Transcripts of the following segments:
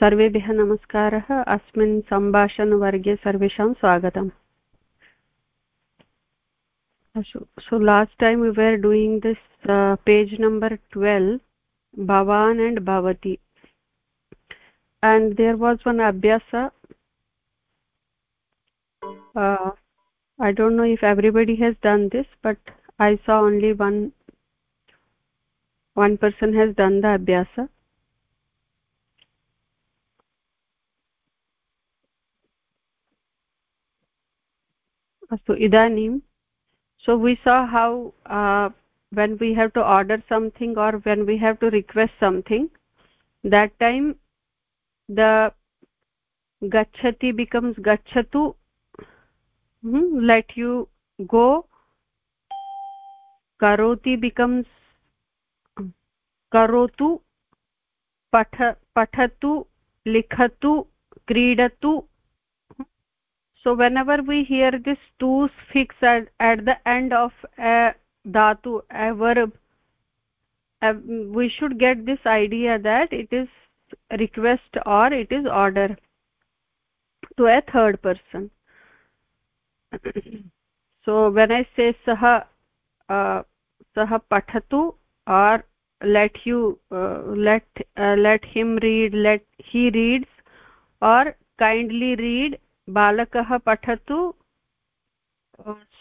सर्वेभ्यः नमस्कारः। अस्मिन् सम्भाषणवर्गे सर्वेषां स्वागतम्। So last time you are doing this page number twelve भवान् एण्ड् भवति। एण्ड् देर् वास् वन् अभ्यास। I don't know if everybody has done this but I saw only one one person has done the अभ्यास। अस्तु, इदानीं so we saw how when we have to order something or when we have to request something that time the गच्छति becomes गच्छतु let you go करोति becomes करोतु पठ पठतु लिखतु क्रीडतु so whenever we hear this tu fix at, at the end of a dhatu a verb uh, we should get this idea that it is request or it is order to a third person. So when i say saha uh, saha pathatu or let you uh, let uh, let him read let he reads or kindly read balakah pathatu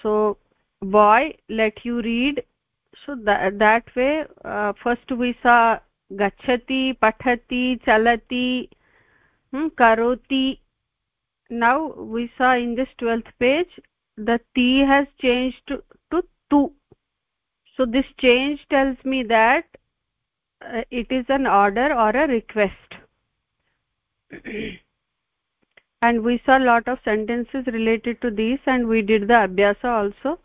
so boy let you read so that, that way uh, first we saw gachati pathati chalati hmm, karoti now we saw in this 12th page the t has changed to, to tu so this change tells me that uh, it is an order or a request and we saw a lot of sentences related to these and we did the abhyasa also.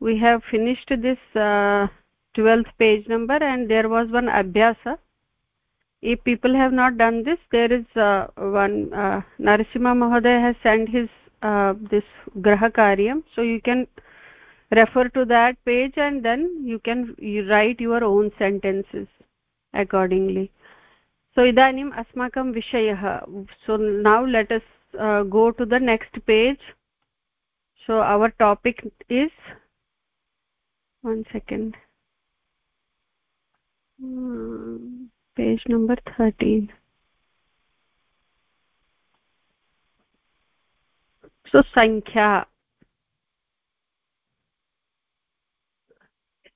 We have finished this uh, 12th page number and there was one abhyasa. If people have not done this there is uh, one uh, narasimha mahoday has sent his uh, this graha karyam so you can refer to that page and then you can you write your own sentences accordingly. So idanim asmakam vishayah. So now let us uh, go to the next page. So our topic is one second. Hmm, page number 13 so sankhya.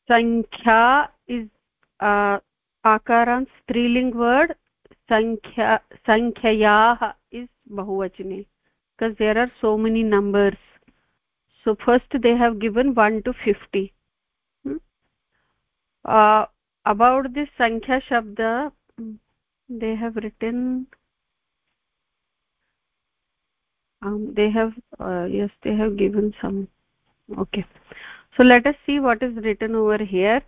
Sankhya is uh, akaran striling word sankhya sankhayah is bahuvachane because there are so many numbers so first they have given 1 to 50 hmm? uh, about this sankhya shabda they have written um, they have uh, yes they have given some okay so let us see what is written over here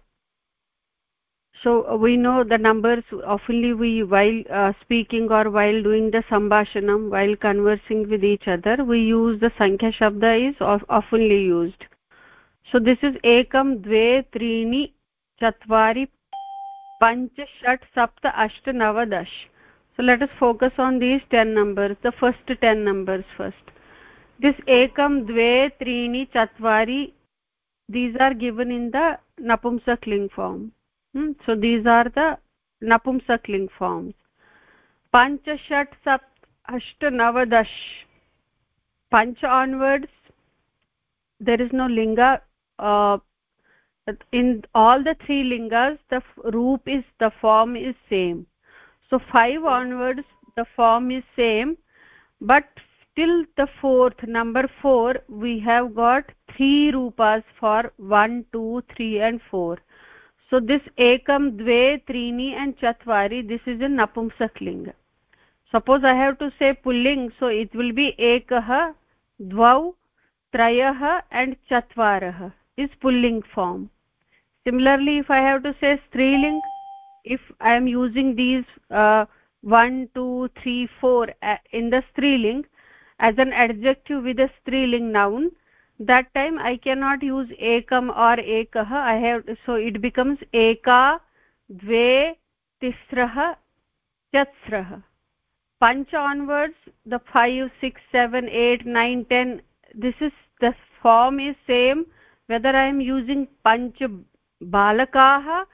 so uh, we know the numbers. Oftenly we while uh, speaking or while doing the sambhashanam while conversing with each other we use the sankhya shabda is oftenly used. So this is ekam dve treeni chatvari panch shat sapt asht nav dash so let us focus on these 10 numbers the first 10 numbers first. This ekam dve treeni chatvari these are given in the napumsak ling form? So these are the napumsakling forms. Panch shat sapt asht navadash. Panch onwards there is no linga. Uh, in all the three lingas the roop is the form is same. So five onwards the form is same. But till the fourth number 4 we have got three rupas for 1 2 3 and 4 so this ekam dve trini and chatvari this is in napumsak linga suppose i have to say pulling so it will be ekah dvau trayah and chatvarah is pulling form. Similarly if i have to say striling if i am using these uh, 1 2 3 4 uh, in the striling as an adjective with a striling noun that time i cannot use ekam or ekah i have so it becomes eka dve tisrah chatsrah panch onwards the 5 6 7 8 9 10 this is the form is same whether i am using panch balakaah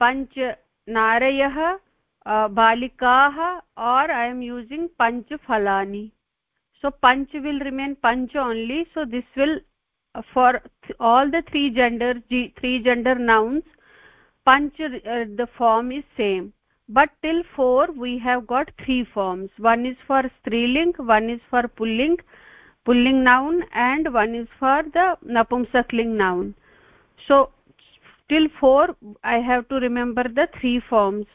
panch narayah balikaah or i am using panch phalani so panch will remain panch only. So this will for all the three genders three gender nouns panch uh, the form is same. But till 4 we have got three forms. One is for striling one is for pulling pulling noun and one is for the napumsakling noun. So till 4 i have to remember the three forms.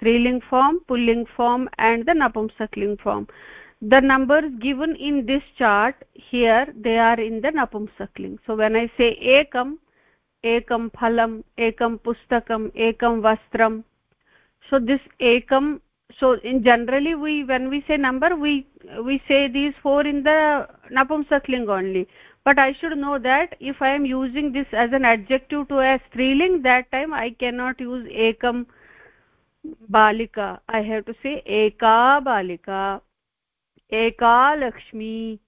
Striling form pulling form and the napumsakling form the numbers given in this chart here they are in the napumsakling. So when i say ekam ekam phalam ekam pustakam ekam vastram so this ekam so in generally we when we say number we we say these four in the napumsakling only. But i should know that if i am using this as an adjective to a striling that time i cannot use ekam balika. I have to say eka balika एका लक्ष्मी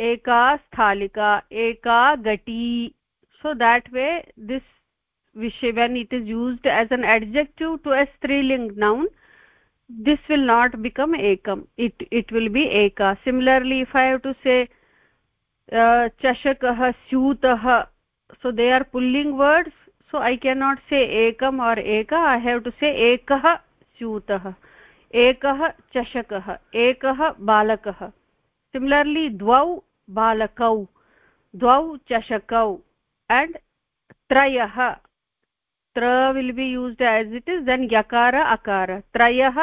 एका स्थालिका एका घटी so that way this विषय when it is used as an adjective to a स्त्रीलिङ्ग् noun this will not become एकम् it it will be एका similarly if I have to say चषक स्यूत so they are pulling words so I can not say एकम् आर् एका ऐ have to से एकः स्यूतः एकः चषकः, एकः बालकः। सिमिलर्ली द्वौ बालकौ, द्वौ चषकौ एण्ड् त्रयः। त्र will be used as it is then यकार अकार त्रयः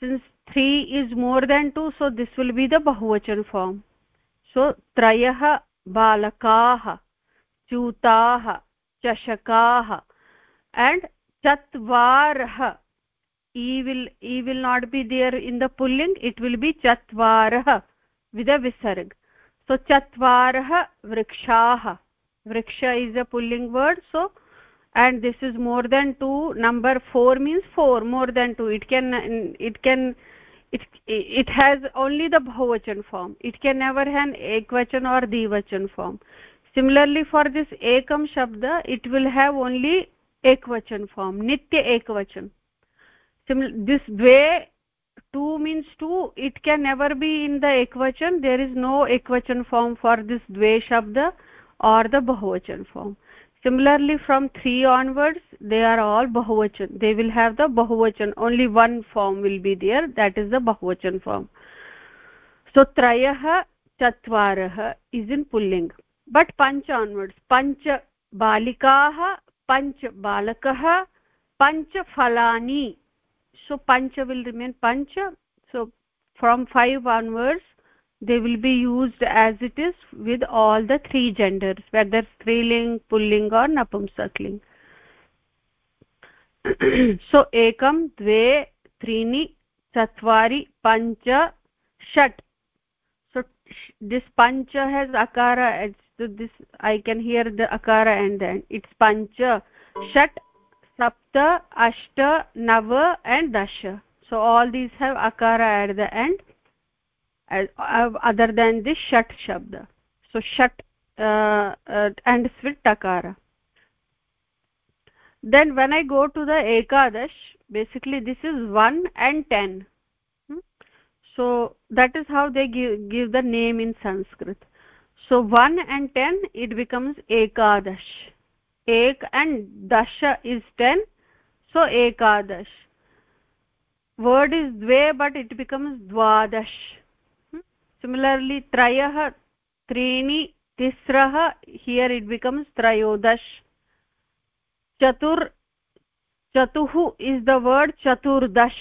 since three is more than two so this will be the बहुवचन फार्म् सो त्रयः बालकाः च्यूताः चषकाः एण्ड् चत्वारः। E will e will not be there in the pulling it will be chatvarah with a visarg. So chatvarah vrikshaah vriksha is a pulling word so and this is more than 2 number 4 means 4 more than 2 it can it can it it has only the bahuvachan form. It can never have ekvachan or dvachan form. Similarly for this ekam shabda it will have only ekvachan form nitya ekvachan this dve two means two it can never be in the ekvachan there is no ekvachan form for this dve shabda or the bahuvachan form. Similarly from 3 onwards they are all bahuvachan. They will have the bahuvachan. Only one form will be there. That is the bahuvachan form. So trayah chatvarah is in pulling. But panch onwards panch balikah panch balakah panch phalani so pancha will remain pancha so from 5 onwards they will be used as it is with all the three genders whether striling pulling or napumsakling. So ekam dve trini chatvari pancha shat. So this pancha has akara so this i can hear the akara and then. It's pancha shat sapta ashta nava and dasha. So all these have akara at the end other than this shat shabda. So shat uh, uh, and svit takara. Then when i go to the ekadash basically this is 1 and 10 hmm? so that is how they give, give the name in sanskrit. So 1 and 10 it becomes ekadash ek and dasha is 10 so ekadash word is dve but it becomes dvadash. Hmm? similarly trayah trini tisrah here it becomes trayodash. Chatur chatuh is the word chaturdash.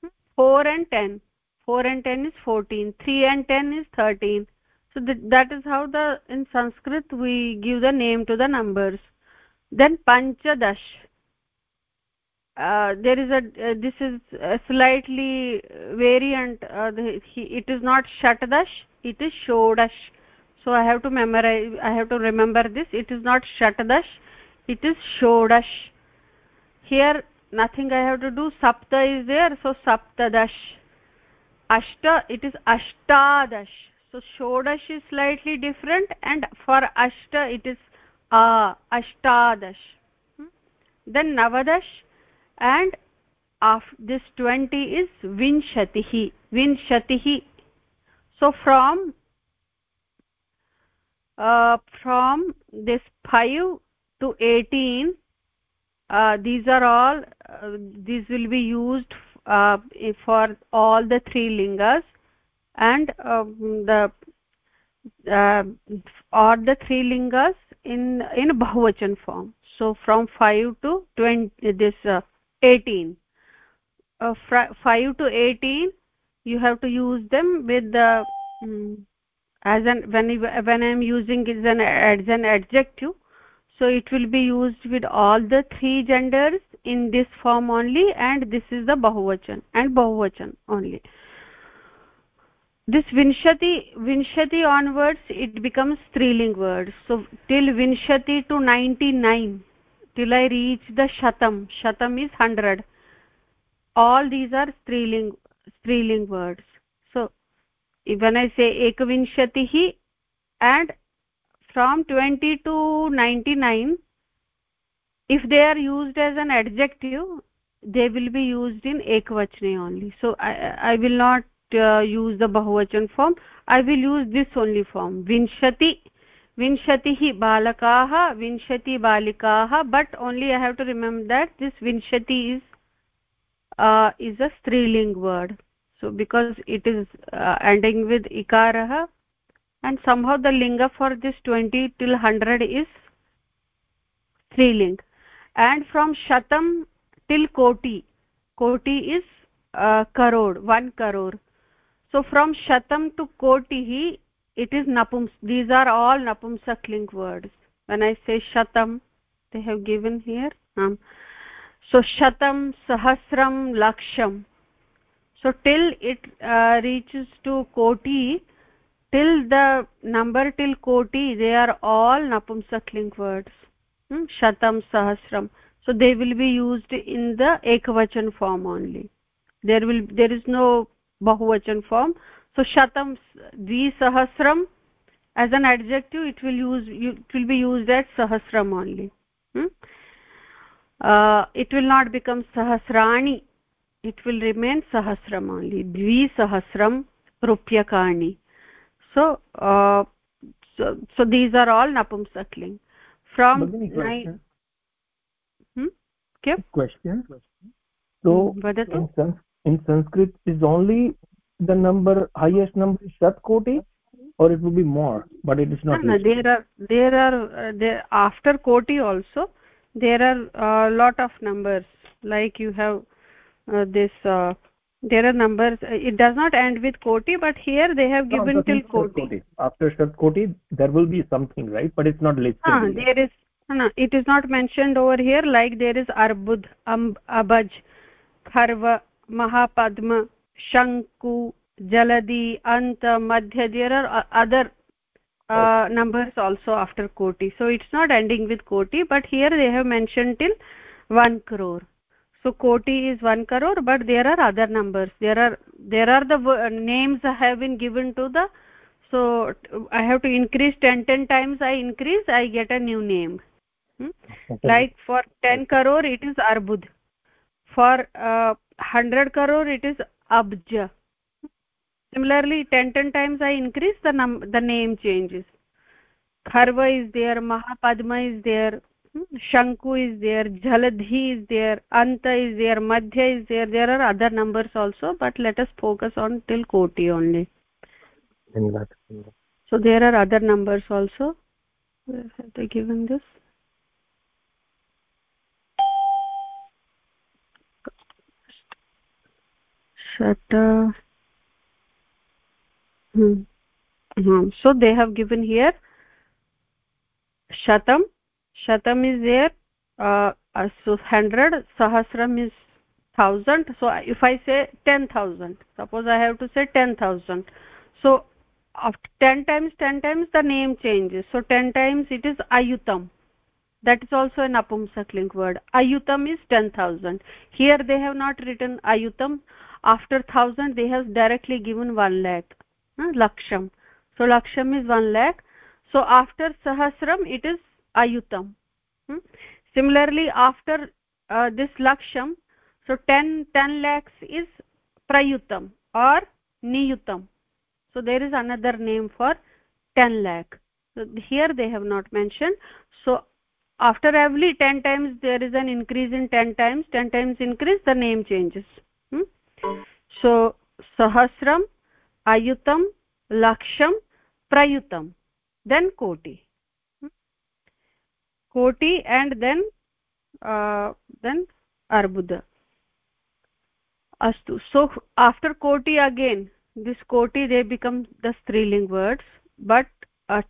Hmm? 4 and 10 4 and 10 is 14 3 and 10 is 13 so that is how the in sanskrit we give the name to the numbers then panchadash. Uh, there is a uh, this is a slightly variant uh, the, he, it is not shatadash it is shodash. So i have to memorize i have to remember this. It is not shatadash it is shodash. Here nothing i have to do. Sapta is there so saptadash. Ashta it is ashtadash so shodash is slightly different and for ashta it is uh, ashtadash then navadash and of this 20 is vinshatihi vinshatihi so from uh, from this 5 to 18 uh, these are all uh, these will be used uh, for all the three lingas and um, the uh, or the three lingas in in bahuvachan form. So from 5 to 20 this uh, 18 uh, 5 to 18 you have to use them with the um, as an when when i am using is an as an adjective so it will be used with all the three genders in this form only and this is the bahuvachan and bahuvachan only this vinshati vinshati onwards it becomes striling word so till vinshati to 99 till i reach the shatam. Shatam is 100 all these are striling striling words. So when i say ekvinshatihi and from 20 to 99 if they are used as an adjective they will be used in ekvachane only. So i i will not use the bahuvachan form i will use this only form vinshati vinshatihi balakaah vinshati balikaah but only i have to remember that this vinshati is uh, is a striling word so because it is uh, ending with ikarah and somehow the linga for this 20 till 100 is striling and from shatam till koti koti is uh, karod 1 crore so from shatam to kotihi it is napums these are all napumsakling words. When i say shatam they have given here um, so shatam sahasram laksham. So till it uh, reaches to koti till the number till koti they are all napumsakling words. Hmm? shatam sahasram. So they will be used in the ekvachan form only. There will there is no bahuvachan form so shatam dvisahasram as an adjective it will use it will be used as sahasram only hmm? uh, it will not become sahasrani it will remain sahasram only dvisahasram rupyakani so uh, so so these are all napumsakling from question. Hmm? Okay. question so hmm, in, sanskrit is only the number highest number is shat koti or it will be more but it is not no, no, there are there are uh, there after koti also there are a uh, lot of numbers. Like you have uh, this uh, there are numbers uh, it does not end with koti but here they have given no, till koti. koti. After shat koti there will be something right? But it's not listed ah, there is no, it is not mentioned over here like there is arbud um, abaj kharva mahapadma shanku jaladi anta madhya there are uh, other uh, okay. numbers also after koti so it's not ending with koti but here they have mentioned till 1 crore so koti is 1 crore but there are other numbers there are there are the names have been given to the so i have to increase 10 10 times i increase i get a new name hmm? okay. like for 10 crore it is arbud for uh, 100 crore it is abja similarly 10 10 times i increase the num the name changes. Kharva is there mahapadma is there hmm, shanku is there jaladhi is there anta is there madhya is there. There are other numbers also but let us focus on till koti only. So there are other numbers also. Where have they given this shat hmm. Hmm. so they have given here shatam. Shatam is there. Uh, uh so 100 sahasram is 1000 so if i say 10000 suppose i have to say 10000 so after 10 times 10 times the name changes. So 10 times it is ayutam. That is also an apumsakling word. Ayutam is 10000 here they have not written ayutam after 1000 they have directly given 1 lakh. Laksham. So laksham is 1 lakh. So after sahasram it is ayutam. Hmm? similarly after uh, this laksham so 10 10 lakhs is prayutam or niyutam. So there is another name for 10 lakh. So here they have not mentioned. So after every 10 times there is an increase in 10 times. 10 times increase the name changes so सहस्रम् अयुतं लक्षं प्रयुतं then कोटि। कोटि and then then अर्बुद। अस्तु। So after कोटि again this कोटि they become the स्त्रीलिङ्ग् words but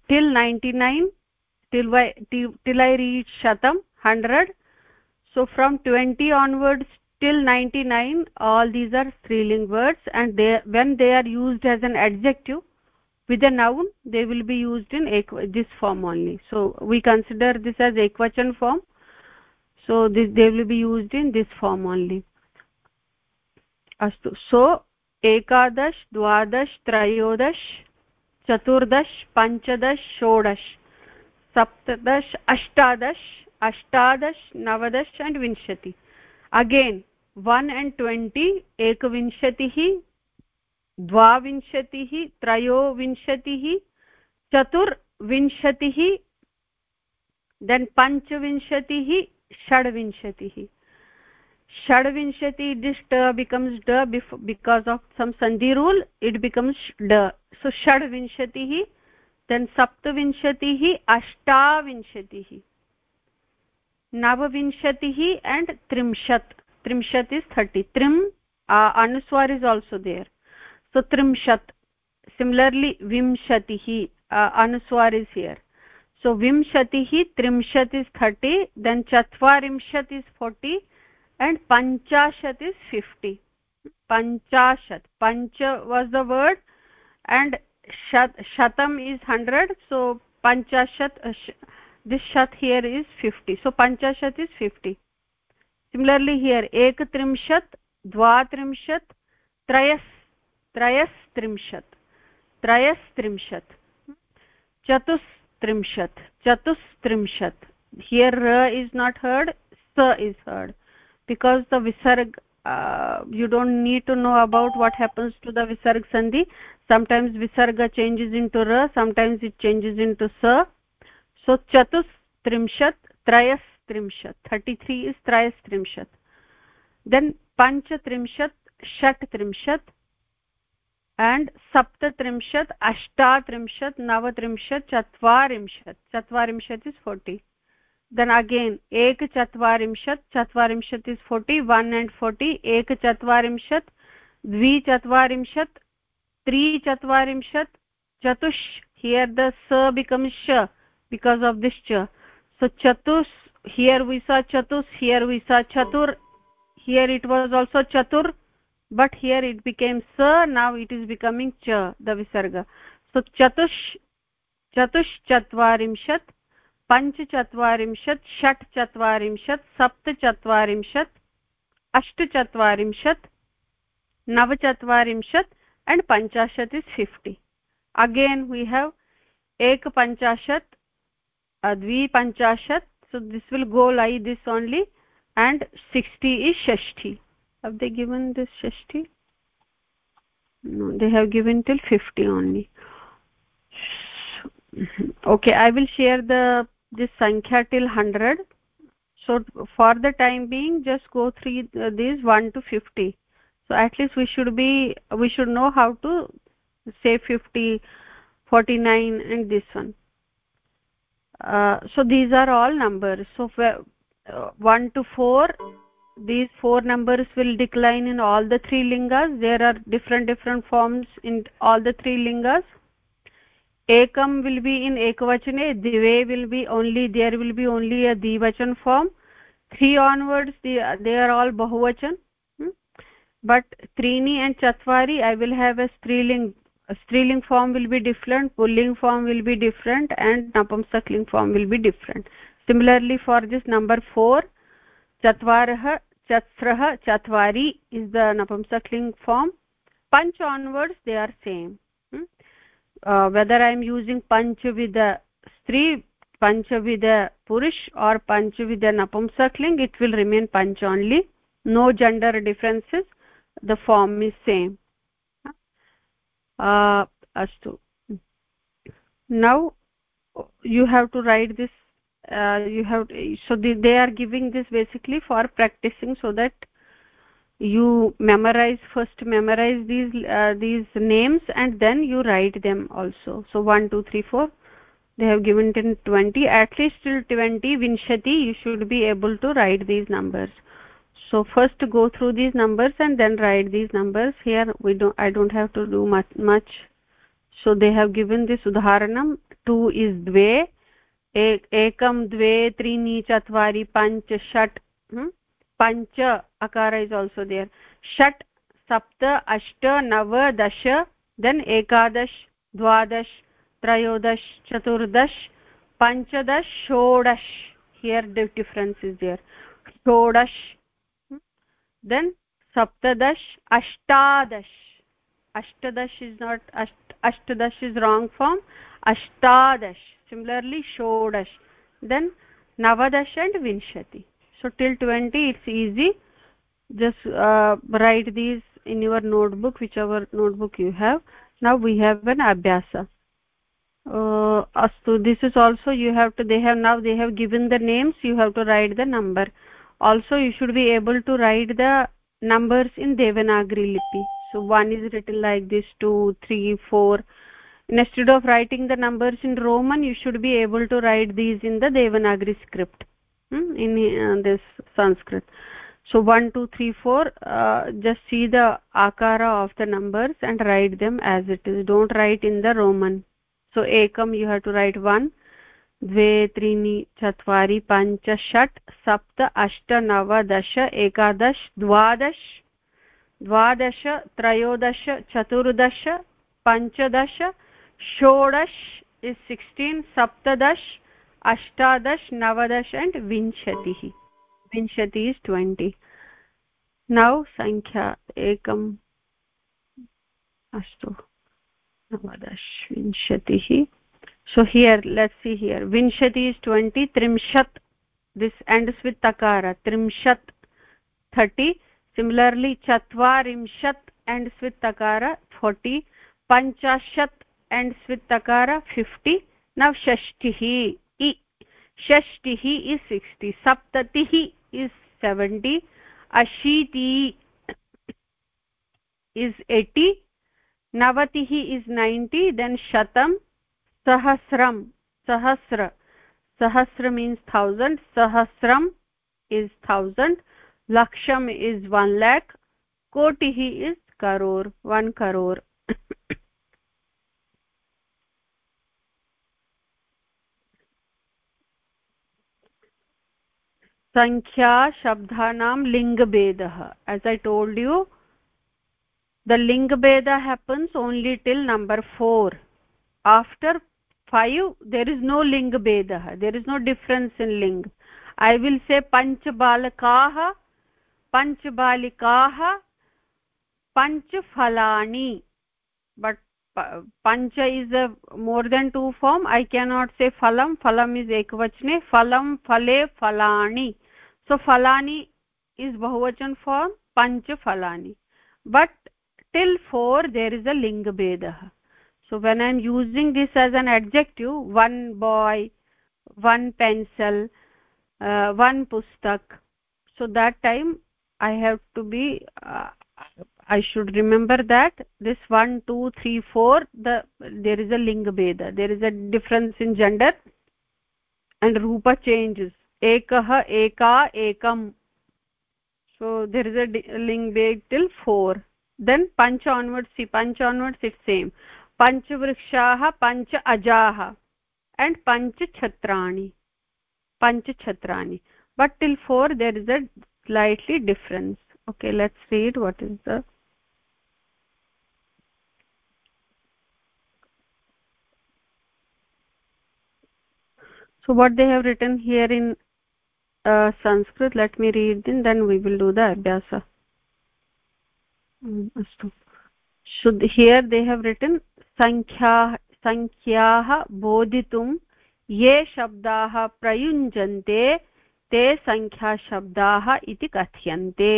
till ninety nine till I reach शतं hundred so from twenty onwards till 99 all these are striling words and they when they are used as an adjective with a noun they will be used in this form only. So we consider this as ekvachan form. So this, they will be used in this form only. Astu so ekadash dwadash trayodash chaturdash panchadash shodash saptadash ashtadash ashtadash navadash and vinshati. Again one and twenty एकविंशतिः, द्वाविंशतिः, त्रयोविंशतिः, चतुर्विंशतिः then पञ्चविंशतिः, षड्विंशतिः. षड्विंशति it is the becomes the बिफ् because of सम् सन्धि rule it becomes ड. सो षड्विंशतिः देन् सप्तविंशतिः, अष्टाविंशतिः. नवविंशतिः एण्ड् त्रिंशत्. त्रिंशत् इस् थर्टि, त्रिम् अनुस्वार् इस् आल्सो देयर्। सो त्रिंशत्, सिमिलर्लि विंशतिः अनुस्वार् इस् हियर्। सो विंशतिः, त्रिंशत् इस् थर्टि, देन् चत्वारिंशत् इस् फोर्टि, एण्ड् पञ्चाशत् इस् फिफ्टि। पञ्चाशत्, पञ्च वास् द वर्ड् एण्ड् शतम् इस् हण्ड्रेड् सो पञ्चाशत् दिस् शत् हियर् इस् फिफ्टि सो पञ्चाशत् is fifty. Similarly here ekatrimshat dvatrimshat trayas trayas trimshat trayas trimshat chatustrimshat chatustrimshat here uh, is not heard sa is heard. Because the visarg uh, you don't need to know about what happens to the visarg sandhi. Sometimes visarga changes into ra sometimes it changes into sa so chatus trimshat trayas 33 is trayas trimshat then pancha trimshat shat trimshat and sapta trimshat ashta trimshat nava trimshat chatvarimshat chatvarimshat is 40 then again ek chatvarimshat chatvarimshat is 40 1 and 40 ek chatvarimshat dvi chatvarimshat tri chatvarimshat chatush here the sa becomes sh because of this cha so chatus here we saw chatus here we saw chatur here it was also chatur but here it became sa now it is becoming cha the visarga so chatush chatush chatvarimshat पञ्चचत्वारिंशत् षट्चत्वारिंशत् सप्तचत्वारिंशत् अष्टचत्वारिंशत् नवचत्वारिंशत् and panchashat is 50 again we have ek panchashat advi panchashat so this will go like this only. And 60 is shashti. Have they given this shashti? No they have given till 50 only. Okay i will share the this sankhya till 100 so for the time being just go through these 1 to 50 so at least we should be we should know how to say 50 49 and this one uh, so these are all numbers. So uh, 1 to 4 these four numbers will decline in all the three lingas. There are different different forms in all the three lingas. Ekam will be in ekvachane dive will be only there will be only a dvachan form. Three onwards they, they are all bahuvachan. Hmm? but trini and chatvari i will have a striling striling form will be different pulling form will be different and napumsakling form will be different. Similarly for this number 4 chatvarah chatsrah chatvari is the napumsakling form. Panch onwards they are same. Hmm? uh, whether i am using panch with the stri panch with the purush or panch with the napumsakling it will remain panch only. No gender differences. The form is same astu now you have to write this you have so the, they are giving this basically for practicing so that you memorize first memorize these uh, these names and then you write them also. So 1 2 3 4 they have given it in 20 at least till 20 vinshati you should be able to write these numbers so first go through these numbers and then write these numbers. Here we don't i don't have to do much much. So they have given this udharanam 2 is dve. Ekam dve trini chatvari panch shat hmm? pancha akara is also there. Shat sapta ashta nav, dasha then ekadash dwadash trayodash chaturdash panchadash shodash. Here the difference is there. Shodash then saptadash ashtadash. Ashtadash is not asht, ashtadash is wrong form. Ashtadash similarly shodash. Then navadash and vinshati. So till 20 it's easy. Just uh, write these in your notebook whichever notebook you have. Now we have an abhyasa. Uh, astu this is also you have to they have now they have given the names you have to write the number also you should be able to write the numbers in devanagari lipi so one is written like this two three four. Instead of writing the numbers in roman you should be able to write these in the devanagari script Hmm, in uh, this sanskrit. So 1 2 3 4 uh, just see the akara of the numbers and write them as it is. Don't write in the roman. So ekam you have to write 1 द्वे, त्रीणि, चत्वारि, पञ्च, षट्, सप्त, अष्ट, नव, दश, एकादश, द्वादश द्वादश, त्रयोदश, चतुर्दश, पञ्चदश, षोडश इस् सिक्स्टीन् सप्तदश, अष्टादश, नवदश अण्ड् विंशतिः। विंशति इस् ट्वेण्टि नौ सङ्ख्या एकम्। अस्तु नवदश, विंशतिः। So here let's see here vinshati is 20 trimshat this ends with takara trimshat 30 similarly chatvarimshat ends with takara 40 panchashat ends with takara 50 now shashtihi षष्टिः इस् सिक्स्टि सप्ततिः इस् सेवेण्टि अशीति इस् एटि नवतिः is ninety then शतं सहस्रं, सहस्र सहस्र means thousand सहस्रम् is thousand लक्षम् इस् वन् लेक् कोटिः इस् करोर् वन् करोर्। संख्या शब्दानां लिङ्गभेदः as i told you, the lingbeda happens only till number 4 after 5 there is no ling lingbeda there is no difference in ling i will say panch balakaah panch balikah panch phalani but pancha is a more than two form i cannot say phalam phalam is ekvachane phalam phale phalani so phalani is bahuvachan form panch phalani but till 4 there is a ling bedah so when i'm using this as an adjective one boy one pencil uh, one pustak. So that time i have to be uh, i should remember that this one two three four the there is a linga beda there is a difference in gender and rupa changes. Ekah eka ekam. So there is a ling bed till 4 then panch onwards see panch onwards it's same. Ajaah and panch chhatrani panch chhatrani but till 4 there is a slightly difference okay let's read what is the so what they have written here in uh, sanskrit let me read then then we will do the abhyasa अस्तु शुद्ध here they have written संख्या सङ्ख्याः बोधितुं ये शब्दाः प्रयुञ्जन्ते, ते सङ्ख्याशब्दाः इति कथ्यन्ते।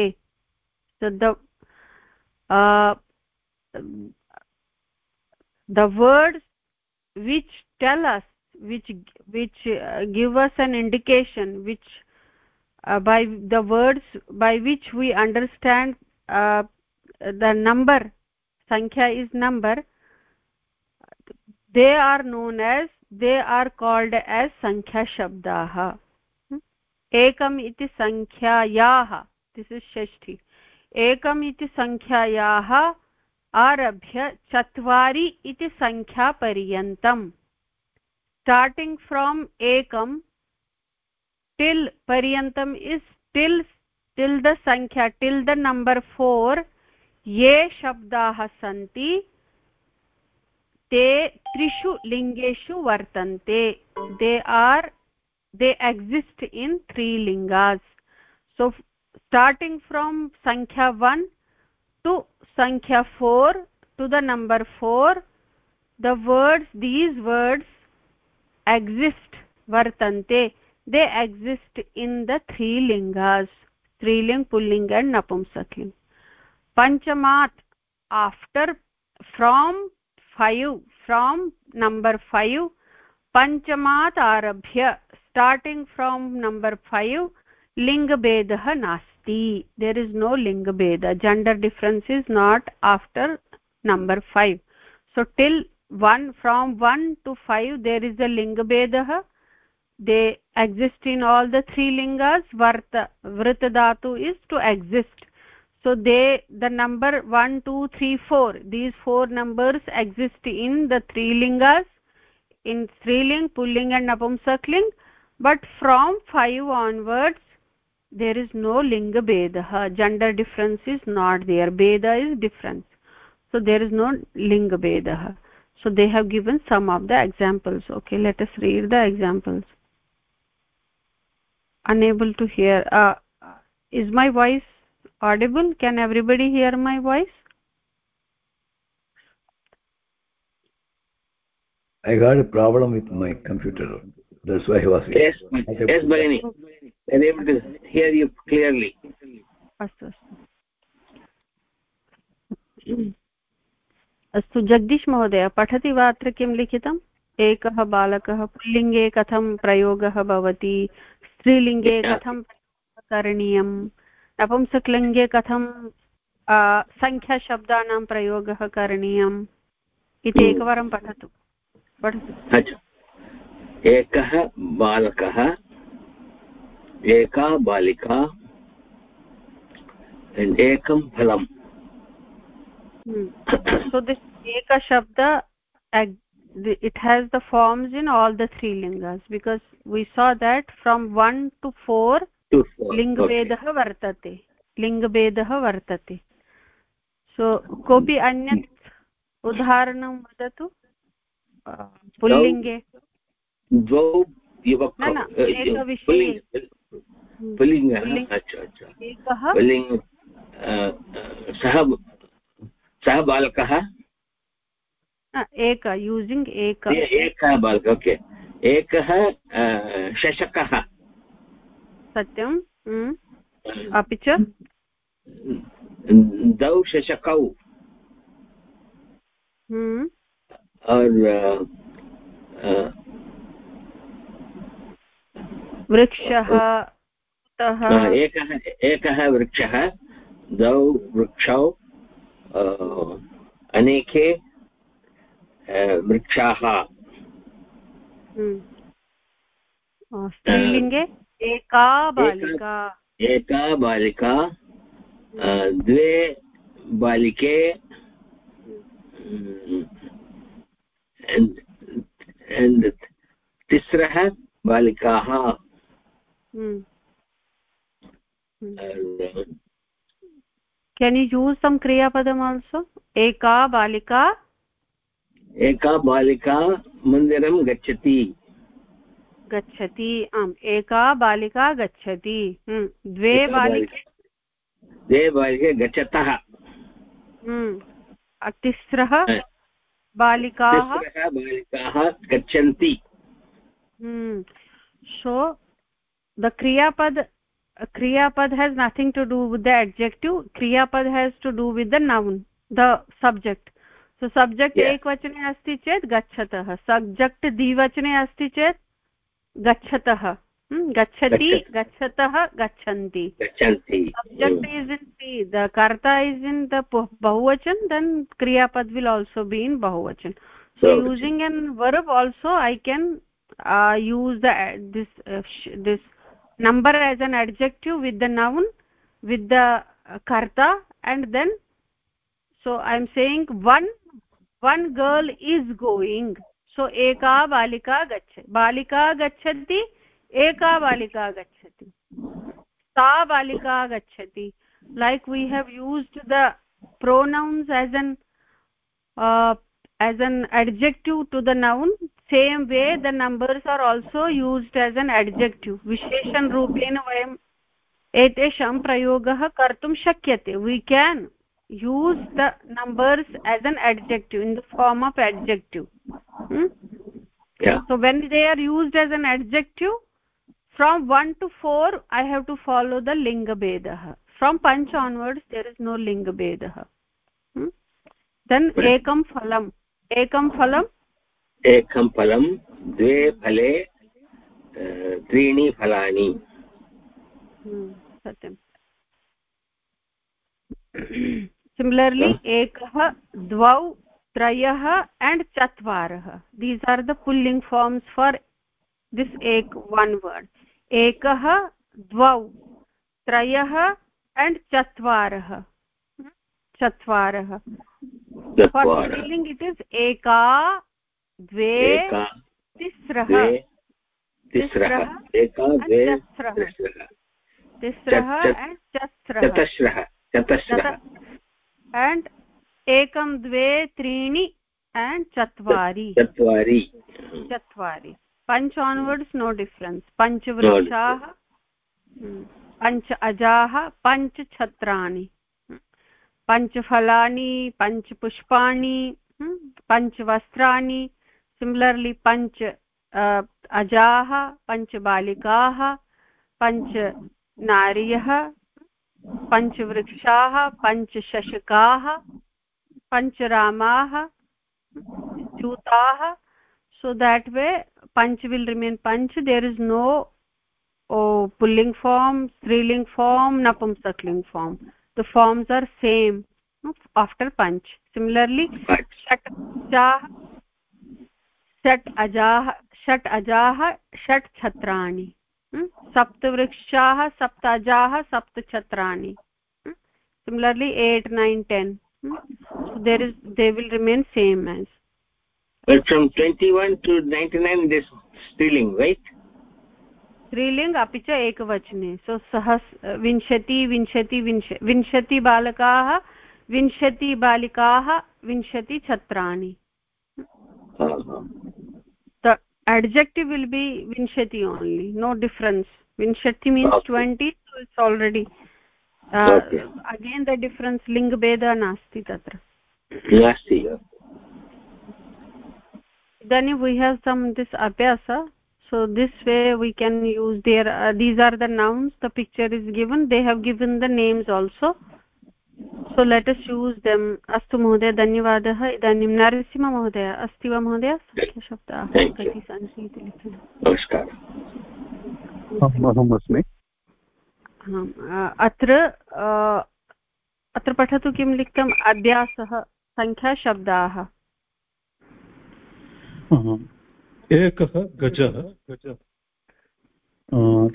The words which tell us which which give us an indication which by the words by which we understand the number संख्या is number they are known as they are called as सङ्ख्याशब्दाः एकम् इति सङ्ख्यायाः this is षष्ठि एकम् इति सङ्ख्यायाः आरभ्य चत्वारि इति सङ्ख्यापर्यन्तम् स्टार्टिङ्ग् फ्राम् एकम् टिल् पर्यन्तम् इस् टिल् टिल् द सङ्ख्या टिल् द नम्बर् फोर् ये शब्दाः सन्ति ते त्रिषु लिङ्गेषु वर्तन्ते. दे आर् दे एक्सिस्ट् इन् त्री लिङ्गास् सो स्टार्टिङ्ग् फ्रोम् सङ्ख्या वन् टु सङ्ख्या four to the number four the words these words exist वर्तन्ते they exist in the three लिङ्गास् स्त्रीलिङ्ग् पुल्लिङ्ग् एण्ड् नपुंसकलिङ्ग् पञ्चमात् after from 5 from number 5 panchamat arabhya starting from number 5 linga bedah nasti. There is no linga beda gender difference is not after number 5 so till one from 1 to 5 there is a linga bedah they exist in all the three lingas. Varta is to exist so they the number 1 2 3 4 these four numbers exist in the three lingas in striling pulling and napumsakling but from 5 onwards there is no linga bedah gender difference is not there. Beda is difference. So there is no linga bedah so they have given some of the examples. Okay let us read the examples. Unable to hear. Uh, is my voice audible can everybody hear my voice i got a problem with my computer that's why i was yes yes bagini i'm able to hear you clearly astu अस्तु जगदीश महोदय पठति वा अत्र किं लिखितम् एकः बालकः पुल्लिङ्गे कथं प्रयोगः भवति स्त्रीलिङ्गे कथं करणीयं नपुंसकलिङ्गे कथं सङ्ख्याशब्दानां प्रयोगः करणीयम् इति हम्म। एकवारं पठतु। पठतु। अच्छा। एकः बालकः एका बालिका एकं फलम्। एकशब्द it has the forms in all the three लिङ्गस् because we saw that from one to four लिङ्गभेदः वर्तते लिङ्गभेदः वर्तते। सो कोऽपि अन्यत् उदाहरणं वदतु? पुल्लिङ्गे। द्वौ एकविषये। एकः। सः सः बालकः? एक यूसिङ्ग् एक। एकः बालकः ओके। एकः शशकः। सत्यं? अपि च? द्वौ शशकौ। वृक्षः एकः एकः वृक्षः द्वौ वृक्षौ अनेके वृक्षाः। हम्म। स्त्रीलिङ्गे? एका बालिका एका बालिका द्वे बालिके तिस्रः बालिकाः। केन् यूस् सम् क्रियापदम् आल्सो एका बालिका एका बालिका मन्दिरं गच्छति। गच्छति। आम् एका बालिका गच्छति। द्वे बालिके द्वे बालिके गच्छतः। तिस्रः बालिकाः बालिकाः गच्छन्ति। सो द क्रियापद क्रियापद् has nothing to do with the adjective क्रियापद् has to do with the noun the subject so subject एकवचने अस्ति चेत् गच्छतः सब्जेक्ट् द्विवचने अस्ति चेत् गच्छतः। गच्छति गच्छतः। गच्छन्ति। द कर्ता इस् इन् द बहुवचन् देन् क्रियापद् will also be in बहुवचन् so using an verb also I can use this this number as an adjective with the noun with the कर्ता and then so I am saying one one girl is going so एका बालिका गच्छ बालिका गच्छन्ति एका बालिका गच्छति। सा बालिका गच्छति। Like we have used the pronouns as an as an adjective to the noun same way the numbers are also used as an adjective विशेषणरूपेण वयम् एतेषां प्रयोगः कर्तुं शक्यते we can use the numbers as an adjective in the form of adjective hmm? Yeah. so when they are used as an adjective from 1 to 4 i have to follow the linga bedah from panch onwards there is no linga bedah hmm? then ekam phalam ekam phalam एकं फलं द्वे फले अ, त्रीणि फलानि hmm, satyam similarly ekah dvau trayah and chatvarah these are the pulling forms for this ek one word ekah dvau trayah and chatvarah chatvarah for स्त्रीलिङ्ग् it is एका द्वे एका तिस्रः द्वे तिस्रः एका द्वे तिस्रः चतस्रः चतस्रः and एकं द्वे त्रीणि and चत्वारि चत्वारि चत्वारि पञ्च onwards no difference. पञ्चवृक्षाः पञ्च अजाः पञ्च छत्राणि हम्म, पञ्चफलानि पञ्चपुष्पाणि पञ्चवस्त्राणि सिमिलर्लि पञ्च अजाः पञ्चबालिकाः पञ्च नार्यः पञ्चवृक्षाः पञ्चशशकाः पञ्चरामाः दूताः सो देट् वे पञ्च विल् रिमेन् पञ्च देर् इस् नो पुल्लिङ्ग् फार्म् स्त्रीलिङ्ग् form नपुंसकलिङ्ग् form the forms are same after पञ्च सिमिलर्लि षट् अजाः षट् अजाः षट् अजाः षट् छत्राणि. सप्तवृक्षाः सप्त अजाः सप्त छत्राणि similarly eight nine ten there is they will remain same as from twenty one स्त्रीलिङ्ग् अपि च एकवचने सो सहस् विंशति विंशति विंश विंशति बालकाः विंशति बालिकाः विंशति छत्राणि adjective will be vinshati only no difference. Vinshati means okay. 20 so it's already uh, okay. again the difference ling beda nasti tatra. Nasti. Then we have some this abhyasa. So this way we can use their uh, these are the nouns the picture is given. They have given the names also. So let us use them. अस्तु महोदय धन्यवादः इदानीं नरसिंहमहोदय अस्ति वा महोदय you. कति सन्ति इति नमस्कारः अ, अत्र अत्र पठतु किं लिखितम् अभ्यासः सङ्ख्याशब्दाः एकः गजः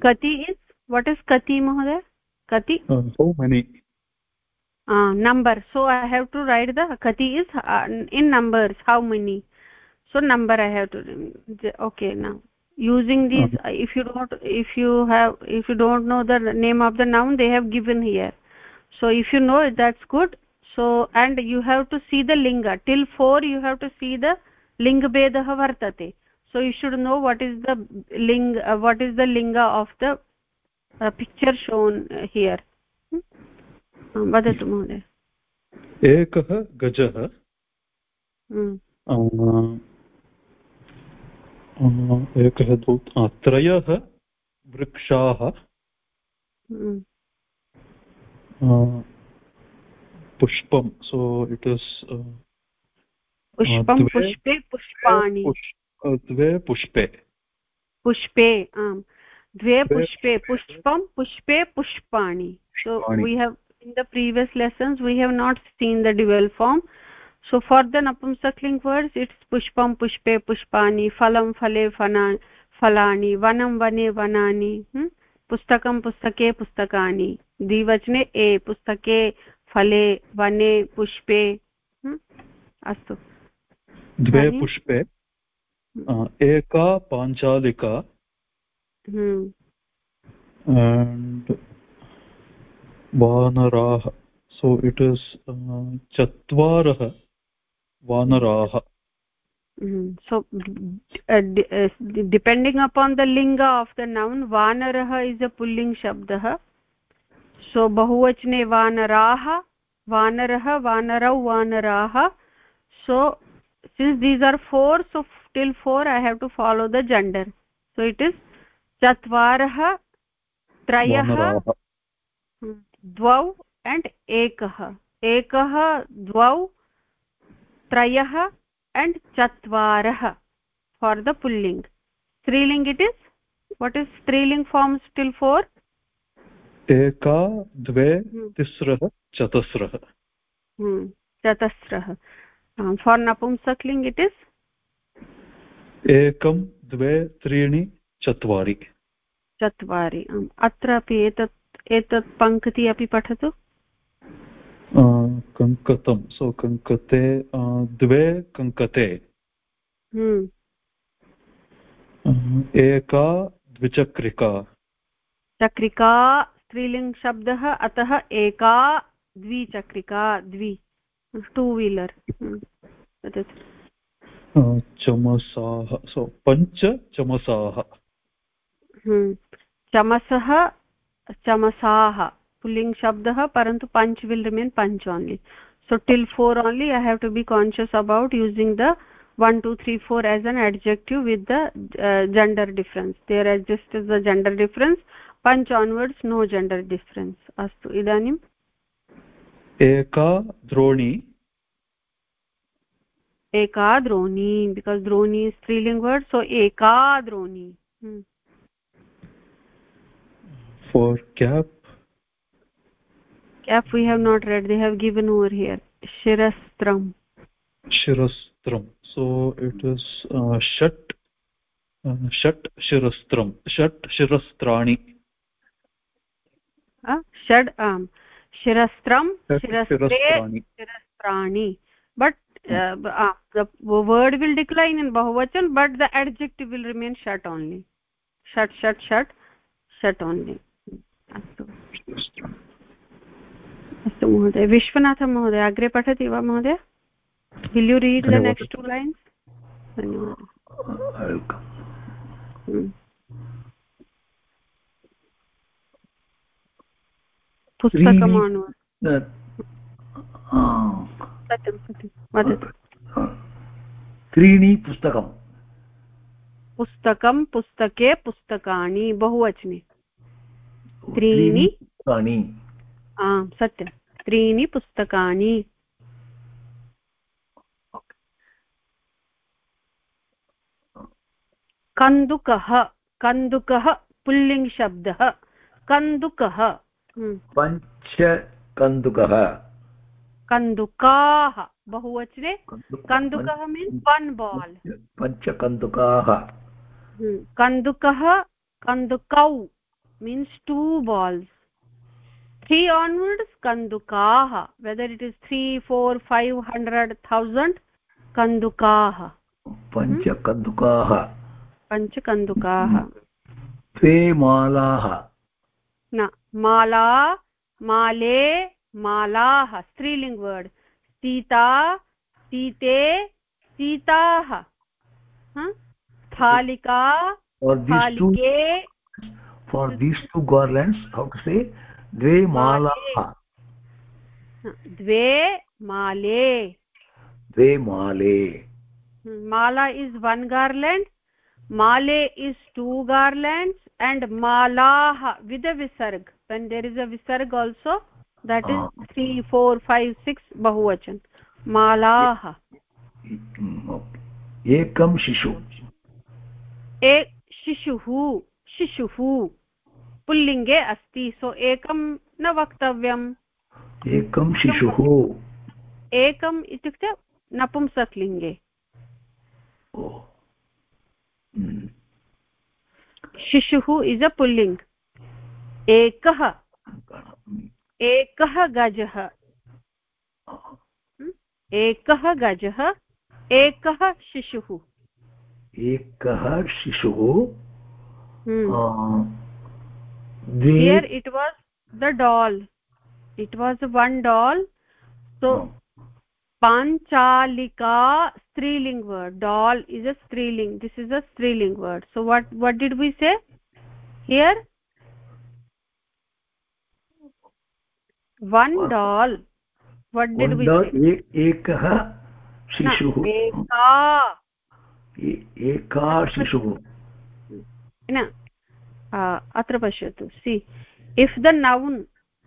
कति इस् वाट् इस् कति महोदय कति so many uh, number so i have to write the kati is uh, in numbers how many? So number i have to okay now using these uh, if you don't if you have if you don't know the name of the noun they have given here. So if you know it that's good. So and you have to see the linga. Till 4 you have to see the linga bedah vartate. So you should know what is the ling uh, what is the linga of the uh, picture shown uh, here वदतु महोदय। एकः गजः। एकः द्वौ त्रयः वृक्षाः। पुष्पं सो it is पुष्पं पुष्पे पुष्पाणि। द्वे पुष्पे। पुष्पे आम्। द्वे पुष्पे पुष्पं। पुष्पे पुष्पाणि। So we have in the previous lessons we have not seen the dual form so for the napumsakling words it's pushpam pushpe pushpani phalam phale phalani vanam vane vanani hmm? पुस्तकं पुस्तके पुस्तकानि द्विवचने ए पुस्तके फले वने पुष्पे अस्तु द्वे पुष्पे एका पाञ्चालिका वानराः। सो इट् इस् चत्वारः वानराः। सो डिपेण्डिङ्ग् अपान् द लिङ्ग आफ् द नौन् वानरः इस् अ पुल्लिङ्ग् शब्दः सो बहुवचने वानराः वानरः वानरौ वानराः so since these are four so till four I have to follow the gender so it is चत्वारः त्रयः। द्वौ एण्ड् एकः। एकः द्वौ त्रयः एण्ड् चत्वारः फार् द पुल्लिङ्ग् स्त्रीलिङ्ग् इट् इस् वट् इस् स्त्रीलिङ्ग् फार्म्स् टिल् फोर् एका द्वे तिस्रः चतस्रः। चतस्रः। फार् नपुंसक्लिङ्ग् इट् इस् एकं द्वे त्रीणि चत्वारि। चत्वारि। अत्रापि एतत् एतत् पङ्क्ति अपि पठतु? कङ्कतं सो कङ्कते द्वे कङ्कते। हम्म। एका द्विचक्रिका। चक्रिका स्त्रीलिङ्ग् शब्दः अतः एका द्विचक्रिका द्वि। To wheeler. हम्म। चमसाः। सो पञ्च चमसाः। हम्म। चमसः chamasaah pulling shabdah parantu panch will remain panch only so till 4 only i have to be conscious about using the 1 2 3 4 as an adjective with the uh, gender difference there exists the gender difference panch onwards no gender difference astu idanim eka droni eka droni because droni is striling word so eka droni hmm. For cap cap we have not read they have given over here shirastram shirastram so it is uh, shat uh, shat shirastram shat shirastrani uh, shad um shirastram shirastrani but uh, uh, the word will decline in bahuvachan but the adjective will remain shat only shat shat shat shat only अस्तु अस्तु महोदय विश्वनाथ महोदय अग्रे पठति वा महोदय? Will you read the next two lines पुस्तकमानु त्रीणि पुस्तकं पुस्तकं पुस्तके पुस्तकानि बहुवचने। त्रीणि पुस्तकानि। आम् सत्यं। त्रीणि पुस्तकानि। कन्दुकः कन्दुकः पुल्लिङ्ग् शब्दः। कन्दुकः हम्म। पञ्च कन्दुकः कन्दुकाः बहुवचने कन्दुकः मीन्स् वन् बाल् पञ्चकन्दुकाः। कन्दुकः कन्दुकौ। Means two balls three onwards kandukaah whether it is 3 4 500 1000 kandukaah पञ्चकन्दुकाः पञ्च कन्दुकाः द्वे मालाः न माला माले मालाः स्त्रीलिङ्ग् वर्ड् सीता सीते सीताः स्थालिका स्थालिके for these two garlands how to say dve malaah dve male dve male mala is one garland male is two garlands and malah with a visarg when there is a visarg also that is ah. 3 4 5 6 bahuvachan malah ekam shishu एक शिशुः शिशुः पुल्लिङ्गे अस्ति। सो एकं न वक्तव्यम्। एकं शिशुः। एकम् इत्युक्ते नपुंसकलिङ्गे। शिशुः इस् अ पुल्लिङ्ग्। एकः। एकः गजः। एकः गजः। एकः शिशुः। एकः शिशुः। Here it was the doll it was one doll so oh. panchalika striling word doll is a striling this is a striling word so what what did we say here one doll what did we say ekah शिशुः एका एका शिशुः न अत्र पश्यतु। See if the noun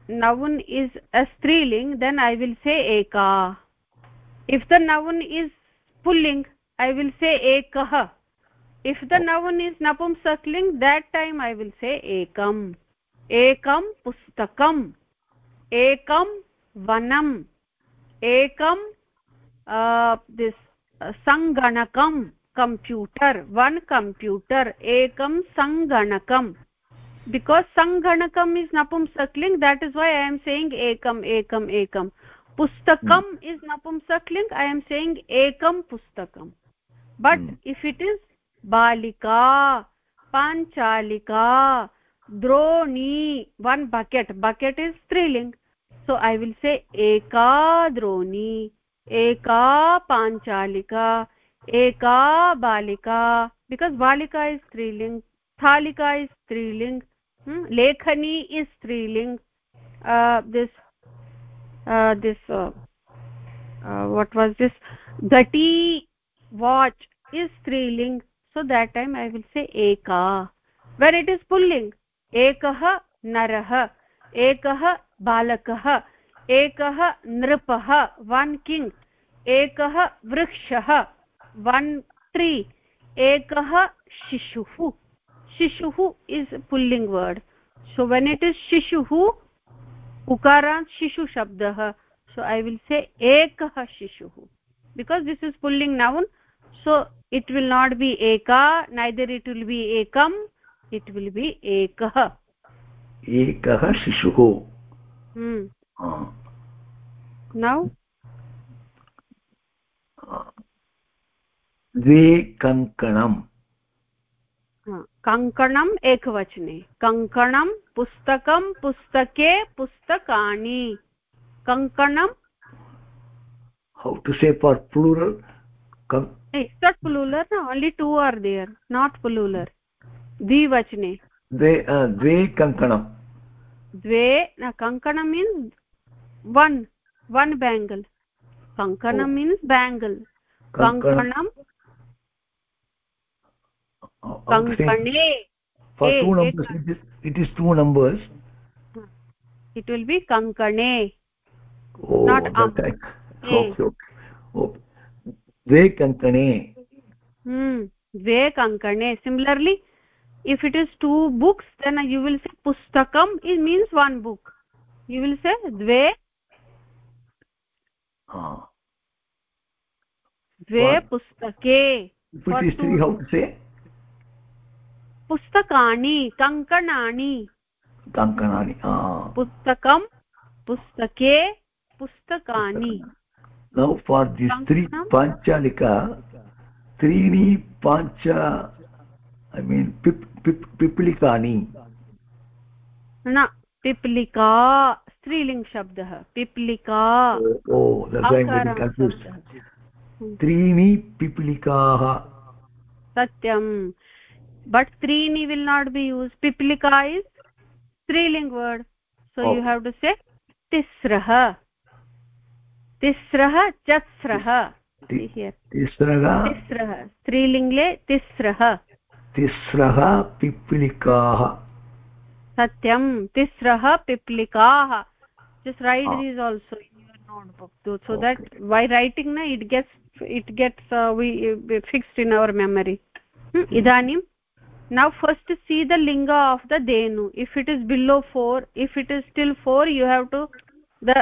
noun is a स्त्रीलिङ्ग् then I will say एका। If the noun is पुल्लिङ्ग् I will say एकः। If the noun is नपुंसक्लिङ्ग् that time I will say एकम्। एकं पुस्तकम्। एकं वनम्। एकं दिस् सङ्गणकं computer one computer ekam sanganakam because sanganakam is napumsakling that is why i am saying ekam ekam ekam pustakam hmm. is napumsakling i am saying ekam pustakam but hmm. if it is balika panchalika droni one bucket bucket is striling so i will say eka droni eka panchalika एका बालिका because बालिका is स्त्रीलिङ्ग् स्थालिका is स्त्रीलिङ्ग् लेखनी is स्त्रीलिङ्ग् this this what was this घटी watch is स्त्रीलिङ्ग् so that time I will say एका वेर् it is pulling एकः नरः एकः बालकः एकः नृपः वन् किङ्ग् एकः वृक्षः वन त्री एकः शिशुः शिशुः is pulling word so when it is शिशुः उकारान् शिशु शब्दः सो ऐ विल् से एकः शिशुः because this is pulling noun so it will not be एका नैदर् इट् विल् बि एकम् इट् विल् बि एकः एकः शिशुः नौ द्वे कङ्कणम् हाँ, कङ्कणम् एकवचने। कङ्कणं पुस्तकं पुस्तके पुस्तकानि। कङ्कणं how to say for plural plural only two are there not plural द्विवचने। द्वे द्वे कङ्कणं द्वे कङ्कण मीन्स् वन् वन् बेङ्गल् कङ्कणं मीन्स् बेङ्गल् कङ्कणं kankane for a, two numbers it is, it is two numbers it will be kankane oh not am okay okay okay dve kankane hmm dve kankane similarly if it is two books then you will say pustakam it means one book you will say dve ah dve pustake if it is three how to say पुस्तकानि कङ्कणानि। कङ्कणानि पुस्तकं पुस्तके पुस्तकानि। नौ for this त्री पाञ्चालिका त्रीणि पञ्च I mean पिप् पिप् पिप्लिकानि। न पिप्लिका स्त्रीलिङ्ग् शब्दः। पिप्लिका त्रीणि पिप्लिकाः। सत्यं बट् त्रीणि विल् नाट् बि यूस् पिप्लिका is स्त्रीलिङ्ग् word so you have to say तिस्रः तिस्रः चत्स्रः तिस्रः तिस्रः स्त्रीलिङ्गे तिस्रः तिस्रः पिप्लिकाः सत्यं तिस्रः पिप्लिकाः just write ah. these also in your notebook so, so okay. that while writing na it gets it gets uh, we uh, fixed in our memory hmm? idanim now first see the linga of the denu. If it is below 4 if it is still 4 you have to the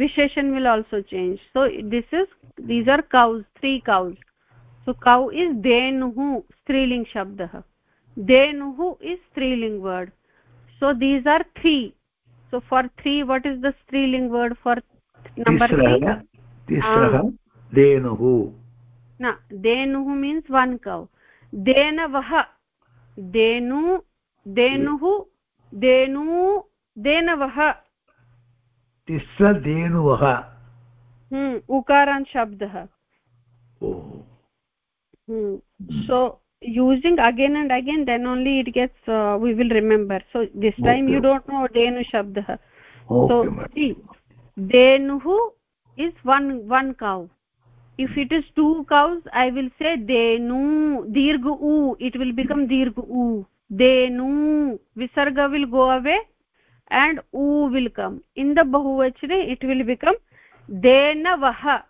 visheshan will also change. So this is these are cows three cows. So cow is denuhu striling shabdah. Denuhu is striling word. So these are three. So for 3 what is the striling word for number 3 tisrah denuhu na denuhu means one cow. Denavah धेनु धेनुः धेनू धेनवः तिस्र धेनुवः उकारान् शब्दः। So using again and again then only it gets we will remember so this time you don't know धेनु शब्दः सो धेनुः is one one cow if it is two cows i will say denu dirgh u. It will become dirgh u. Denu visarga will go away and u will come. In the bahuvachane it will become denavah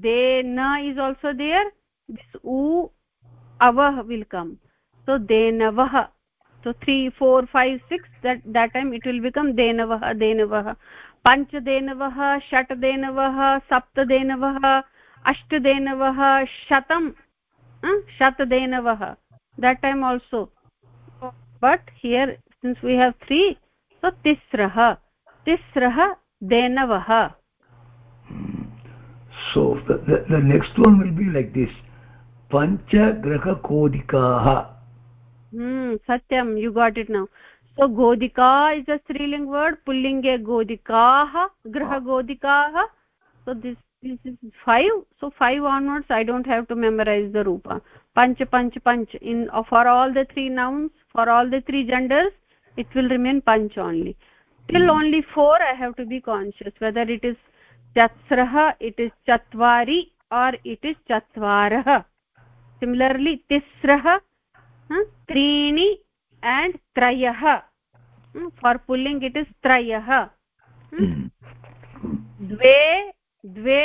dena is also there. This u avah will come. So denavah so 3 4 5 6 that that time it will become denavah denavah panch denavah shat denavah sapt denavah अष्टधेनवः शतं शतधेनवः that time also but here since we have three so तिस्रः तिस्रः धेनवः so next one will be like this पञ्चग्रहकोदिकाः सत्यं you got it now so Godika is a स्त्रीलिङ्ग् word पुल्लिङ्गे गोदिकाः गृहगोदिकाः so this this is 5 so 5 onwards i don't have to memorize the rupa. Panch panch panch. In uh, for all the three nouns for all the three genders it will remain panch only. Till hmm. only 4 i have to be conscious whether it is chatrah it is chatvari or it is chatvarah similarly tisrah trini and trayah hmm, for pulling it is trayah hmm. dve द्वे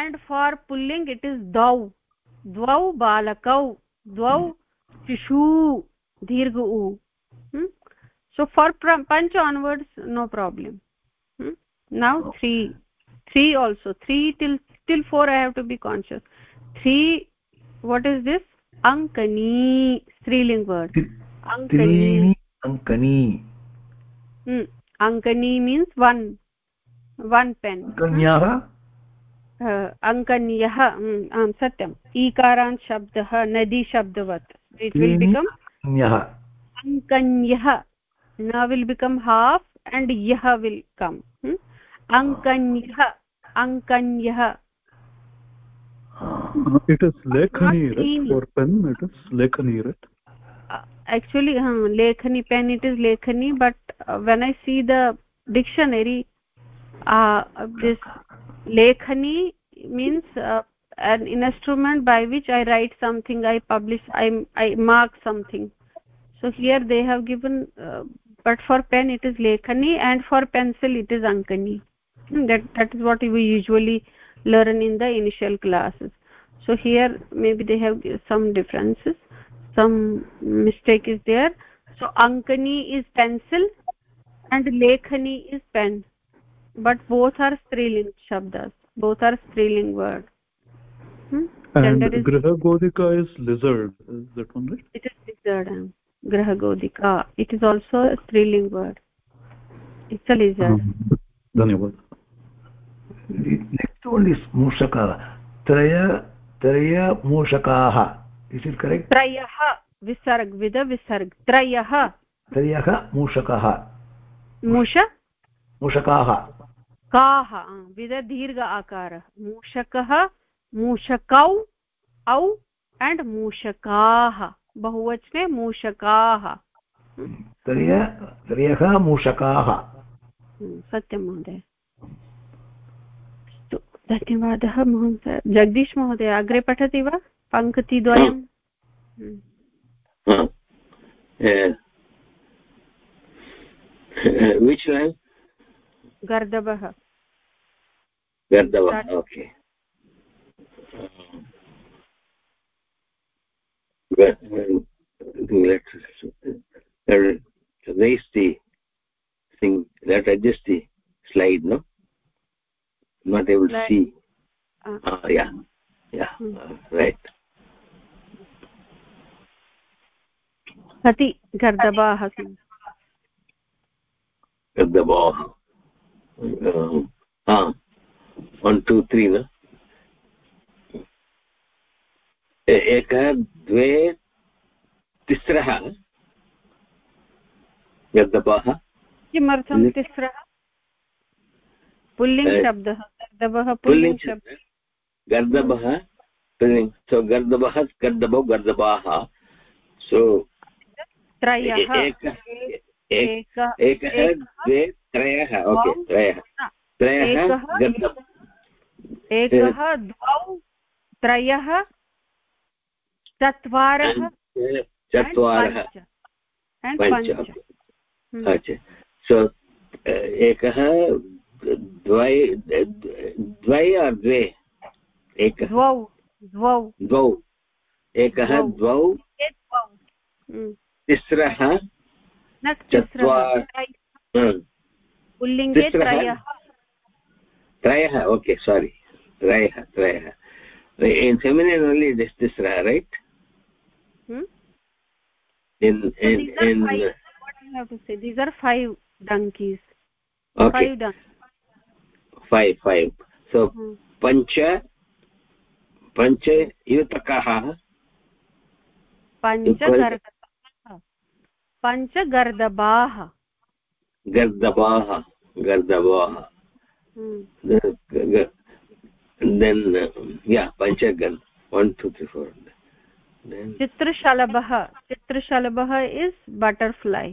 and for पुल्लिङ्ग् it is द्वौ। द्वौ बालकौ द्वौ शिशू दीर्घ ऊ so for punch onwards no problem now three three also three till till four I have to be conscious three what is this अंकनी स्त्रीलिंग वर्ड अंकनी अंकनी मीन्स वन वन पेन अङ्कन्यः आं सत्यम् ईकारान् शब्दः नदी शब्दवत् इट् विल् बिकम् अङ्कन्यः न विल् बिकम् हाफ् एण्ड् यः विल् कम् अङ्कन्यः अङ्कन्यः Uh, it is lekhani right for pen it is lekhani right uh, actually uh, lekhani pen it is lekhani but uh, when i see the dictionary uh, this lekhani means uh, an instrument by which i write something i publish i i mark something. So here they have given uh, but for pen it is lekhani and for pencil it is ankani. That that is what we usually learn in the initial classes. So here maybe they have some differences some mistake is there. So ankani is pencil and lekhani is pen but both are striling shabdas both are striling word hmm? and is, graha godika is lizard is that one right it is lizard graha godika it is also a striling word it's a lizard धन्यवाद next one is mushaka traya traya mushakaah is it correct trayah visarg with a visarg trayah trayah mushakaah मुष मूषकाः काः? With दीर्घ आकारः। मूषकः मूषकौ औ and मूषकाः। बहुवचने मूषकाः। त्रयः मूषकाः? सत्यं महोदय। धन्यवादः महोदय। जगदीश महोदय अग्रे पठति वा? पङ्क्तिद्वयं। Which गर्दभः। गर्दभः okay raise the thing that adjust the slide no not able to see uh, uh, yeah yeah hmm. uh, right कति गर्दभाः सन्ति गर्दभाः हा वन् टु त्री न एकः द्वे तिस्रः। गर्दभाः किमर्थं तिस्रः? गर्दभः पुल्लिङ्गशब्दः गर्दभः पुल्लिङ्ग् सो गर्दभः गर्दभौ गर्दभाः। सो त्रयः। एकः द्वे त्रयः ओके त्रयः। त्रयः एकः द्वौ त्रयः चत्वारः चत्वारः। सो एकः द्वै द्वै द्वे? एकः। द्वौ द्वौ। द्वौ। एकः द्वौ। तिस्रः पुल्लिङ्गे त्रयः। त्रयः ओके सारि त्रयः त्रयः in feminine only this tisra right hmm? in in so in five, what you have to say these are five donkeys okay five donkeys five five so hmm. pancha pancha युतकाः पञ्चगर्दभाः पञ्चगर्दभाः गर्दभाः गर्दभाः then uh, yeah panchagand 1 2 3 4 then चित्रशलभः चित्रशलभः is butterfly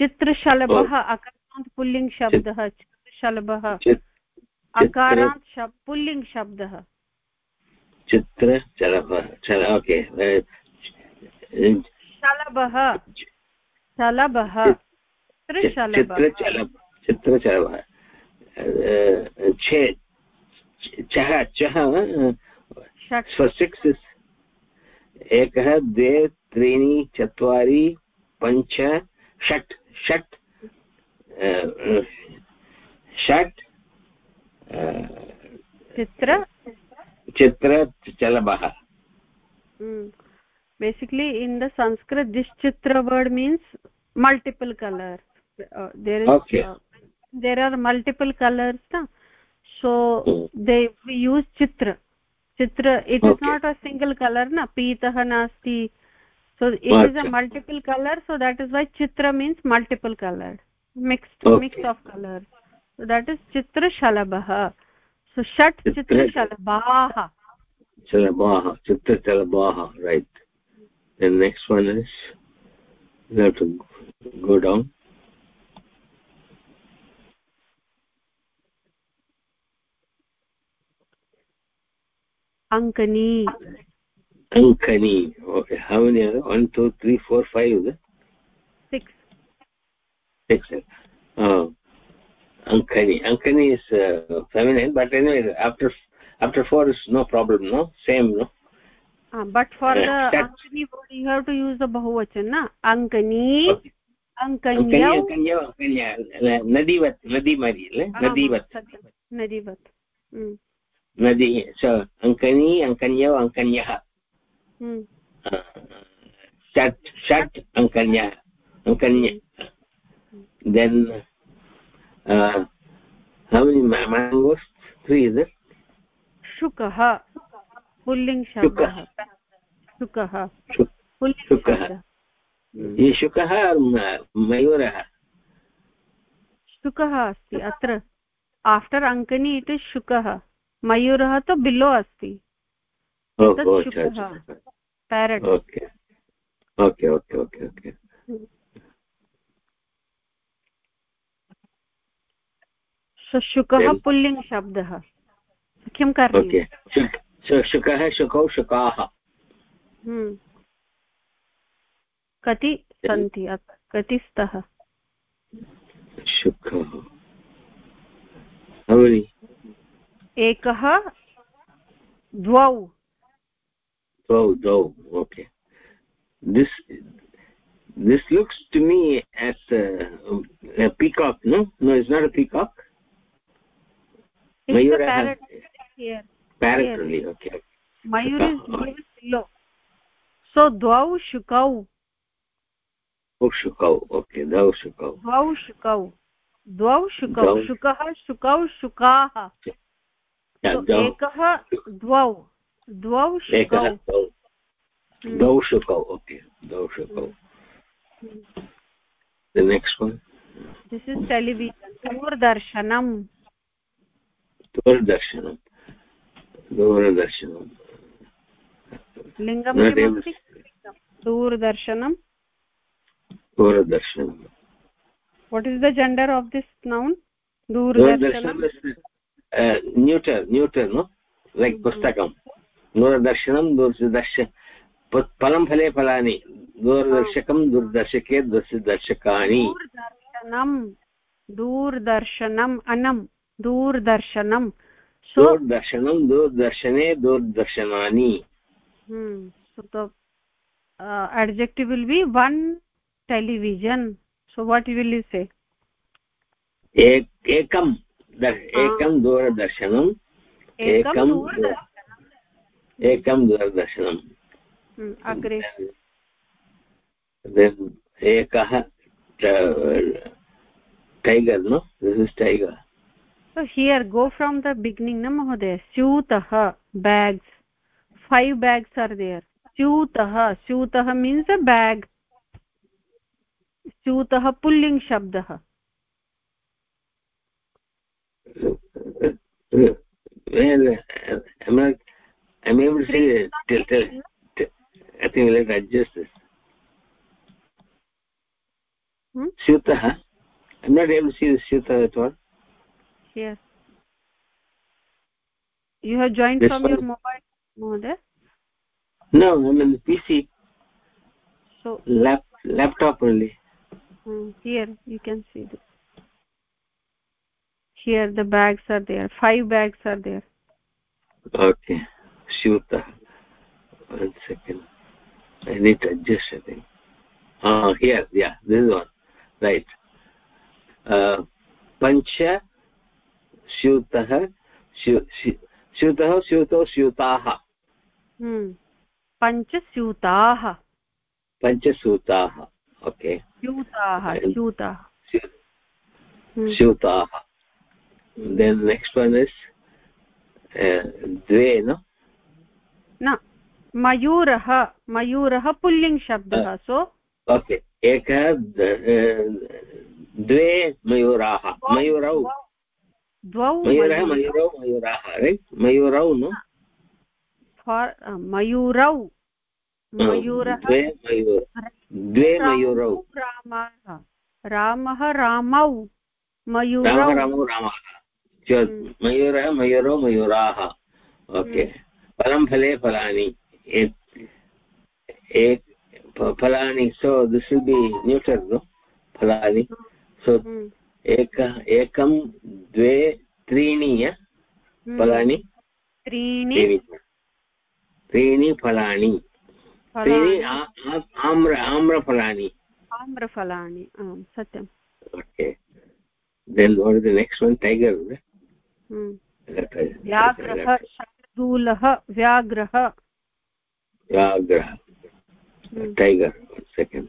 चित्रशलभः अकारान्त् पुल्लिङ्ग् शब्दः चित्रशलभः अकारान्त् शब् पुल्लिङ्ग् शब्दः चित्रशलभः ओके शलभः शलभः चित्रशलभ चित्रशलभः छः छः हाँ? सिक्स्। एकः द्वे त्रीणि चत्वारि पञ्च षट्। षट्। षट्। चित्र। चित्रचलभः basically in the Sanskrit दिश्चित्र word means multiple colour there are multiple colors na? so hmm. they we use chitra. Chitra it okay. is not a single color na pitah nasti. So it okay. is a multiple color so that is why chitra means multiple color. Mixed okay. mix of colors. So that is chitra shalabah. So shat chitra shalabah. shalabah. Chitra shalabah right. The next one is you have to go down ankani ankani okay how many are one two three four five is it? six six uh, ankani ankani is uh, feminine but anyway after after four is no problem no same no uh, but for uh, the ankani word you have to use the bahuvachan na ankani okay. nadivat nadi mari nadivat nadivat mm. नदी अङ्कनी अङ्कन्यौ अङ्कन्यः षट् षट् अङ्कन्यः अङ्कन्य then how many mangoes three is it? शुकः शुकः ये शुकः मयूरः शुकः अस्ति अत्र आफ्टर् अङ्कनी इट् इस् शुकः मयूरः तु बिलो अस्ति। Parrot okay. Okay okay okay okay. शुकः पुल्लिङ्ग् शब्दः। किं करणीयं शुकः शुकौ शुकाः। हम्म। कति सन्ति? कति स्तः? शुकः। एकः द्वौ द्वौ द्वौ okay this this looks to me as a, a peacock no no it's not a peacock it's Mayur a parrot here parrot here. only okay mayur is below so dvau shukau oh shukau okay dvau shukau dvau shukau द्वौ शुकौ शुकः शुकौ शुकाः एकः द्वौ द्वौ शुकौ द्वौ शुकौ okay द्वौ शुकौ the next one. This is television. दूरदर्शनम् दूरदर्शनं दूरदर्शनं लिङ्गं दूरदर्शनं दूरदर्शनं what is the gender of this noun? दूरदर्शनं neuter neuter no like pustakam दूरदर्शनं दूरदर्श फलं फले फलानि दूरदर्शकं दूरदर्शके दूरदर्शकानि दूरदर्शनं दूरदर्शनम् अनं दूरदर्शनं दूरदर्शनं दूरदर्शने दूरदर्शनानि hmm. so the uh, adjective will be one television so what will you say एकं एकं दूरदर्शनम् एकं एकं दूरदर्शनम् अग्रे एकः tiger no this is tiger so here go from the beginning na mahoday syutah bags five bags are there syutah syutah means a bag syutah pulling shabdah well i'm not i'm able to see tell, tell, i think let's adjust this hmm? syutah i'm not able to see the syutah at all. Yes. You have joined this from one? your mobile mohoday no i'm in the pc so lap laptop only. Hmm, here you can see this here the bags are there five bags are there okay shuta one second i need to adjust i think uh here yeah this is one right uh panch स्यूतः स्यूतः स्यूतौ स्यूताः पञ्चस्यूताः पञ्चस्यूताः okay स्यूताः स्यूताः स्यूताः then next one is द्वे न मयूरः मयूरः pulling शब्दः so okay एकः द्वे मयूराः मयूरौ द्वौ मयूरः मयूरौ मयूराः रैट् मयूरौ न मयूरौ मयूरः द्वे मयूर द्वे मयूरौ रामः रामः रामौ मयूरौ रामौ रामः। मयूरः मयूरौ मयूराः ओके। हम्म। फलं फले फलानि। फलानि so this will be neuter no फलानि। सो एक एकं द्वे त्रीणि हम्म। फलानि? त्रीणि। त्रीणि। फलानि। त्रीणि आम्र आम्रफलानि। आम्रफलानि आम् सत्यम्। Okay. Then what is the next one tiger व्याघ्रः शार्दूलः व्याघ्रः। व्याघ्रः। टैगर् सेकेण्ड्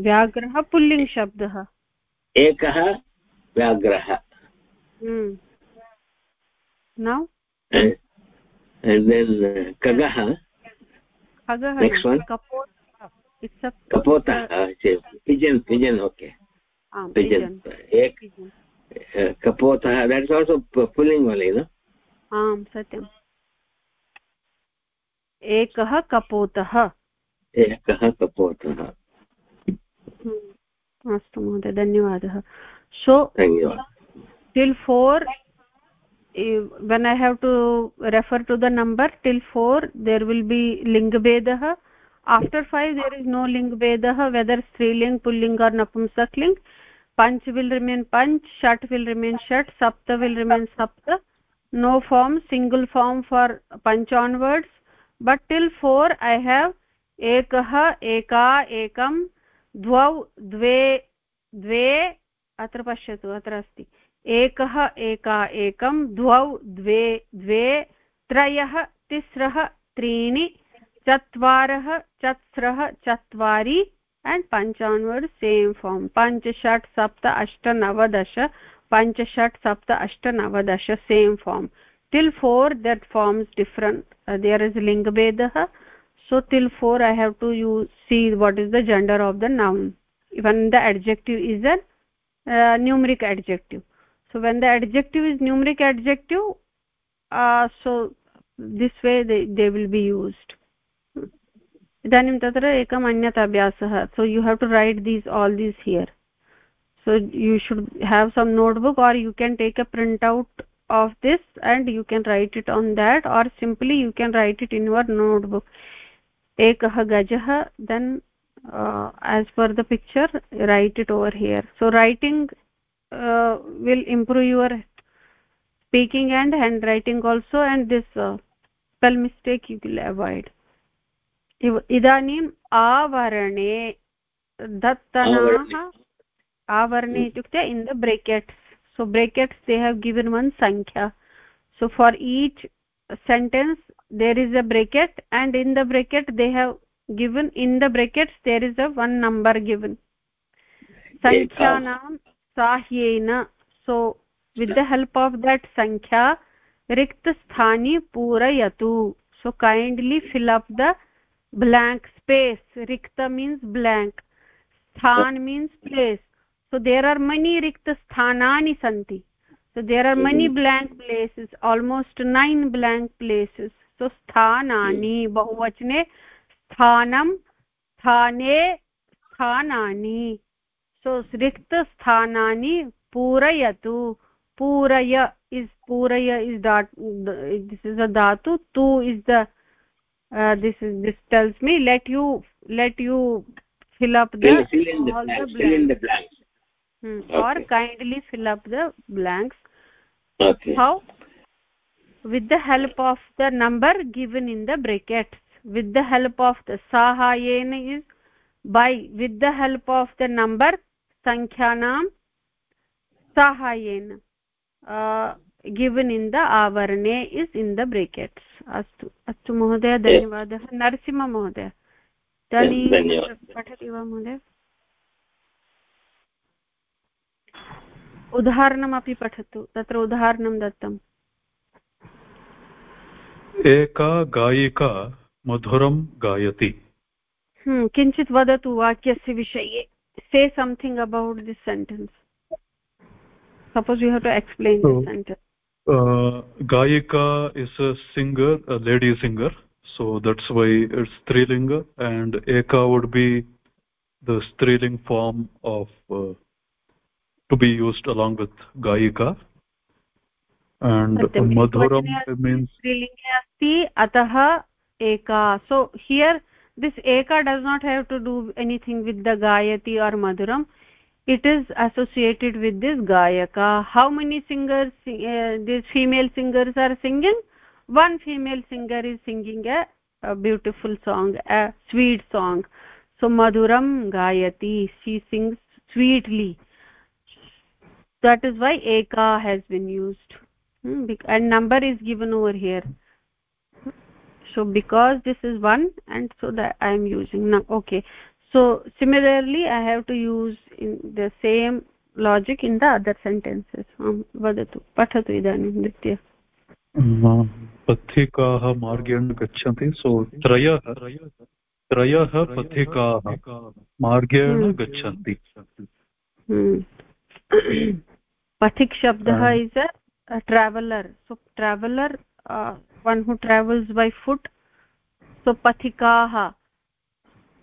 व्याघ्रः पुल्लिङ्ग् शब्दः। एकः व्याघ्रः। नौ खगः। खगः कपोतः। Pigeon pigeon okay pigeon ek kapota that's also pulling only no? Aam satyam. Ekah kapotah ekah kapotah अस्तु महोदय धन्यवादः so till four when I have to refer to the number till four there will be लिङ्गभेदः after five there is no लिङ्गभेदः whether स्त्रीलिङ्ग् पुल्लिङ्ग् or नपुंसक्लिङ्ग् panch will remain panch shat will remain shat sapta will remain sapta no form single form for panch onwards but till 4 i have ekah eka ekam द्वौ द्वे द्वे अत्र पश्यतु अत्र अस्ति एकः एका एकं द्वौ द्वे द्वे त्रयः तिस्रः त्रीणि चत्वारः चत्स्रः चत्वारि and panch onward same form. Panch shat sapta ashta navadasha. Panch shat sapta ashta navadasha same form. Till 4 that forms different. Uh, there is linga vedah so till 4 i have to see what is the gender of the noun. Even the adjective is a uh, numeric adjective. So when the adjective is numeric adjective uh, so this way they, they will be used इदानीं तत्र एकम् अन्यत् अभ्यासः so you have to write these all these here so you should have some notebook or you can take a printout of this and you can write it on that or simply you can write it in your notebook ekah gajah then uh, as per the picture write it over here so writing uh, will improve your speaking and handwriting also and this uh, spell mistake you will avoid इदानीम् आवरणे दत्तनाः आवरणे इत्युक्ते in the brackets so brackets they have given one सङ्ख्या so for each sentence there is a bracket and in the bracket they have given in the brackets there is a one number given सङ्ख्यानां साह्येन so with the help of that सङ्ख्या रिक्तस्थानि पूरयतु so kindly fill up the blank space rikta means blank sthan means place so there are many rikta sthanani santi so there are many blank places almost nine blank places so sthanani bahuvachane sthanam sthane sthanani so rikta sthanani purayatu puraya is puraya is that this is a dhatu tu is the uh, this is this tells me let you let you fill up the fill, fill in the all blanks, the blanks. fill in the blanks hmm. okay. or kindly fill up the blanks okay how with the help of the number given in the brackets with the help of the sahayena is by with the help of the number sankhyanam sahayena uh, given in the avarne is in the brackets अस्तु अस्तु महोदय धन्यवादः। नरसिंह महोदय इदानीं पठति वा महोदय? उदाहरणमपि पठतु तत्र उदाहरणं दत्तम् एका गायिका मधुरं गायति। किञ्चित् वदतु वाक्यस्य विषये। Say something about this sentence suppose you have to explain this sentence gayika is a singer a lady singer so that's why it's strilinga and eka would be the striling form of uh, to be used along with gayika. And madhuram means strilinge asti atah eka. So here this eka does not have to do anything with the gayati or madhuram it is associated with this gayaka. How many singers uh, these female singers are singing? One female singer is singing a, a beautiful song a sweet song. So madhuram gayati she sings sweetly. That is why eka has been used. Hmm? and number is given over here. So because this is one and so that i am using now okay so similarly i have to use in the same logic in the other sentences um vadatu pathatu idanim nitya पथिकाः मार्गेण गच्छन्ति सो त्रयः त्रयः पथिकाः मार्गेण गच्छन्ति pathik shabdah is a, a traveler so traveler uh, one who travels by foot so pathikaah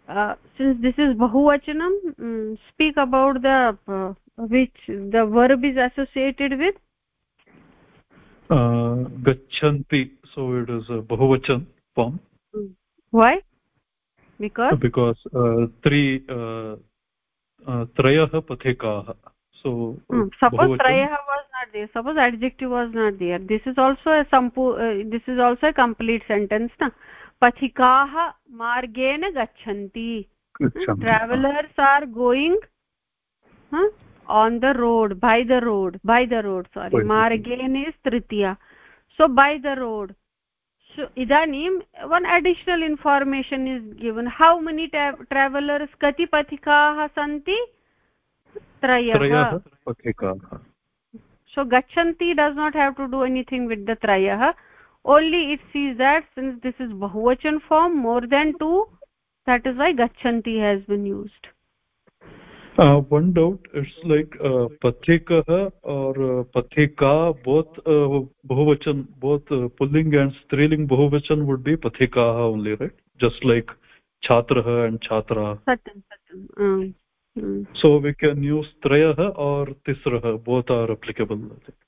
uh, since this is bahuvachanam um, speak about the uh, which the verb is associated with uh, gachanti so it is a bahuvachan form why because because uh, three uh, uh, trayah so hmm. suppose trayah was not there suppose adjective was not there this is also a sampu uh, this is also a complete sentence na पथिकाः मार्गेण गच्छन्ति। Travellers are going on the road by the road by the road sorry मार्गेण is Tritiya. So by the road so इदानीं one additional information is given how many travellers कति पथिकाः सन्ति? त्रयः। So गच्छन्ति does not have to do anything with the त्रयः। Only it sees that since this is bahuvachan form more than two that is why gachanti has been used uh, one doubt it's like uh, pathikah or uh, pathika both uh, bahuvachan both uh, pulling and striling bahuvachan would be pathika only right just like chhatrah and chhatra satyam satyam um. Hmm. So we can use trayah or tisrah. Both are applicable.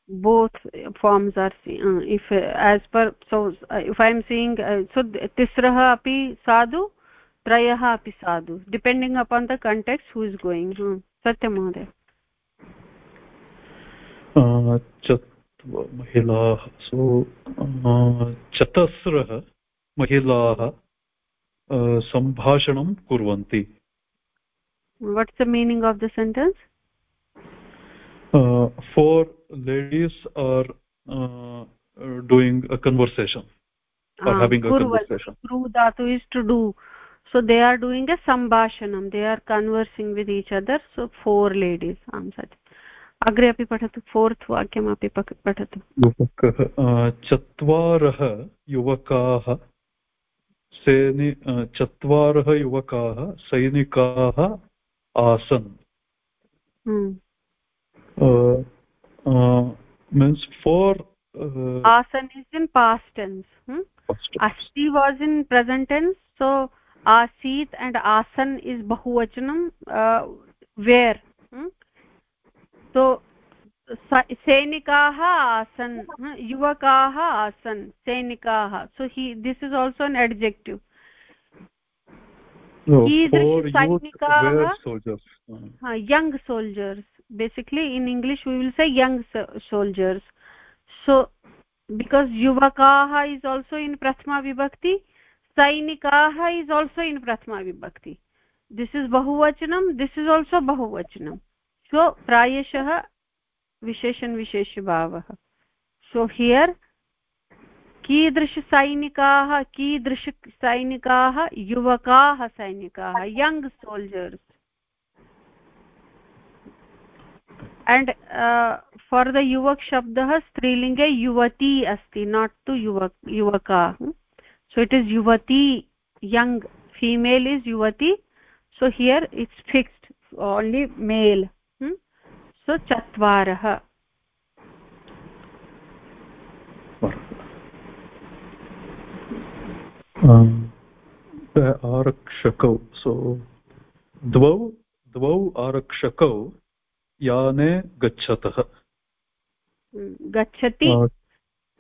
Both forms are uh, if uh, as per so uh, if I am saying uh, so tisrah api sadhu, trayah api sadhu. Depending upon the context, who is going. Hmm. Satyam Mahoday. महिलाः सो चतस्रः महिलाः सम्भाषणं कुर्वन्ति what's the meaning of the sentence uh, four ladies are uh, doing a conversation or uh, having a conversation kru dhatu is to do so they are doing a sambhashanam they are conversing with each other so four ladies am sat अग्रे अपि पठतु fourth वाक्यमपि पठतु चत्वारः युवकाः सेनि चत्वारः युवकाः सैनिकाः आसन् means for uh, asan is in past tense hmm? asti was in present tense so asit and asan is bahuvachanam uh, where hmm? so सैनिकाः आसन् युवकाः आसन् सैनिकाः so he this is also an adjective Young soldiers basically in English we will say young soldiers so because युवका is also in प्रथमा विभक्ति सैनिकाः is also in प्रथमा विभक्ति दिस् इस् बहुवचनं दिस् इस् आल्सो बहुवचनं सो प्रायशः विशेषन् विशेषभावः so here कीदृशसैनिकाः कीदृशसैनिकाः युवकाः सैनिकाः young soldiers and for the युवक् शब्दः स्त्रीलिङ्गे युवती अस्ति नाट् तु युवक्, युवकाः. सो इट् इस् युवती यङ्ग् फीमेल् इस् युवती. So here it's fixed only male so चत्वारः. आरक्षकौ सो द्वौ द्वौ आरक्षकौ याने गच्छतः। गच्छति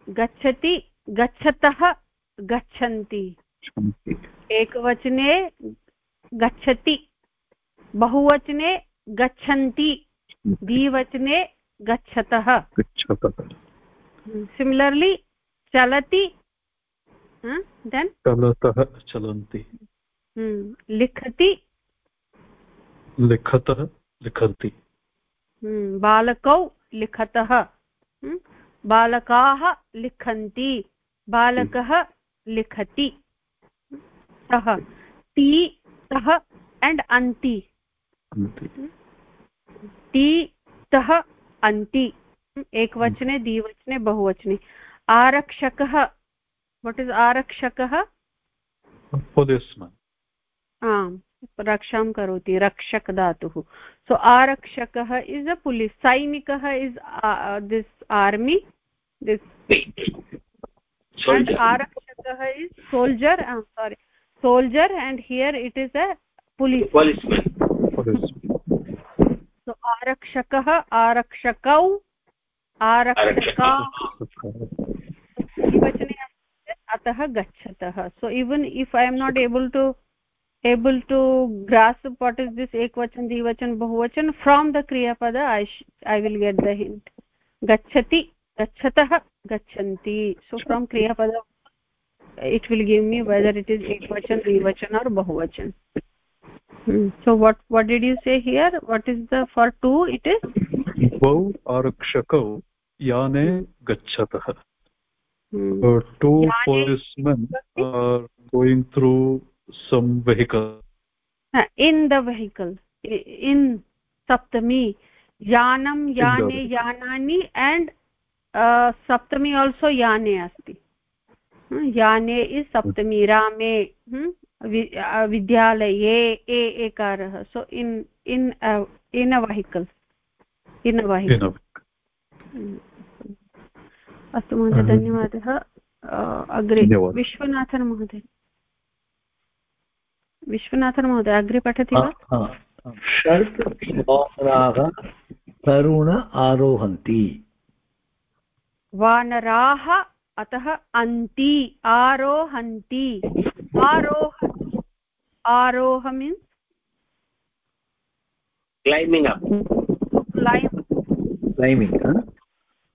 गच्छति गच्छतः गच्छन्ति। एकवचने गच्छति बहुवचने गच्छन्ति द्विवचने गच्छतः। गच्छतः। सिमिलर्लि चलति देन् चलतः चलन्ति। लिखति? लिखतः लिखन्ति। बालकौ लिखतः। बालकाः लिखन्ति बालकः लिखति। सः ती सः and anti टी तः अन्ति। एकवचने द्विवचने बहुवचने। आरक्षकः वट् इस् आरक्षकः? आम् रक्षां करोति रक्षक धातुः सो आरक्षकः इस् अ पुलिस् सैनिकः इस् दिस् आर्मि दिस् आरक्षकः is soldier sorry soldier and here it is a police so आरक्षकः आरक्षकौ आरक्षका। द्विवचने अतः गच्छतः। So even if I am not able to able to grasp what is this एकवचन द्विवचन बहुवचन फ्रोम् द क्रियापद I I will get the hint गच्छति गच्छतः गच्छन्ति सो फ्रोम् क्रियापद it will give me whether it is एकवचन द्विवचन और् बहुवचन so what what did you say here what is the for two it is द्वौ आरक्षकौ याने गच्छतः गच्छतः two policemen are going through some vehicle in the vehicle in saptami yanam yane yanani and uh, saptami also yane asti yane याने is सप्तमी रामे विद्यालये ए एकारः so in in in a vehicle in a vehicle अस्तु महोदय धन्यवादः। अग्रे विश्वनाथन महोदय। विश्वनाथन महोदय अग्रे पठति वा? षड् वानराः तरुण आरोहन्ति। वानराः अतः अन्ति आरोहन्ति। आरोह आरोह means climbing up climb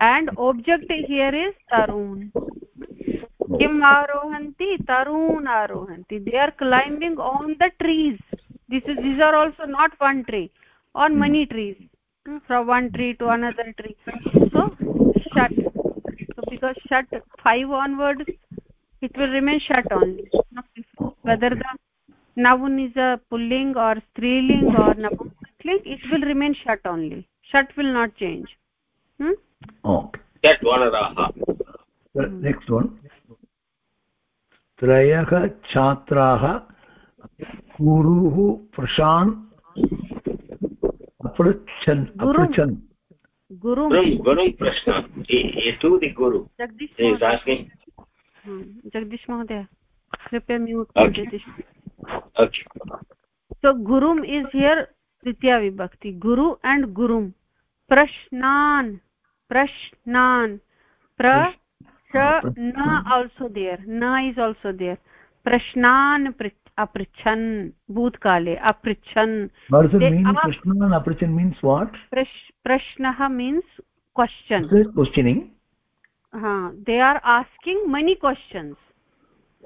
and object here is tarun. Kim arohanti tarun arohanti. They are climbing on the trees. This is these are also not one tree on hmm. many trees. Hmm, from one tree to another tree. So shut. So because shut 5 onwards it will remain shut only. Whether the noun is a pulling or striling or napumsakling it will remain shut only. Shut will not change. Hmm? Next one त्रयः छात्राः गुरुः पृशान् अपृच्छन् अपृच्छन्। जगदीश महोदय। कृपया mute so गुरुम् is here तृतीया विभक्ति। गुरु एण्ड् गुरुं। प्रश्नान्। Prashnan pra sha na also there na is also there prashnan aprichan bhutkale aprichan what does it mean prashnan aprichan means what prashnah means question this questioning uh, they are asking many questions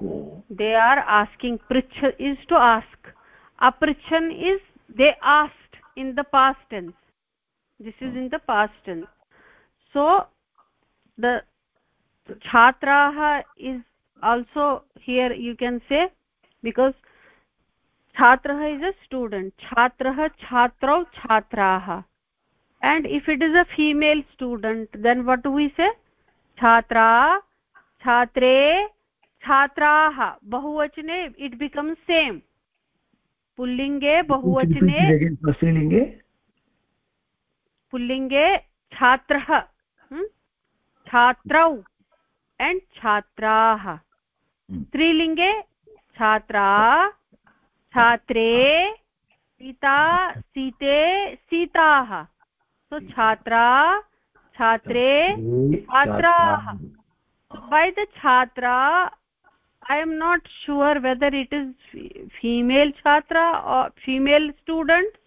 oh. they are asking prich is to ask aprichan is they asked in the past tense this is in the past tense so the chhatrah is also here you can say because chhatrah is a student chhatrah chhatrau chhatraah and if it is a female student then what do we say chhatra chhatre chhatraah bahuvachane it becomes same pullinge bahuvachane स्त्रीलिङ्गे पुल्लिङ्गे छात्रः छात्रौ and छात्राः। hmm. स्त्रीलिङ्गे छात्रा छात्रे सीता सीते सीताः। सो छात्रा छात्रे छात्राः। Why the छात्रा I am not sure whether it is female छात्रा female student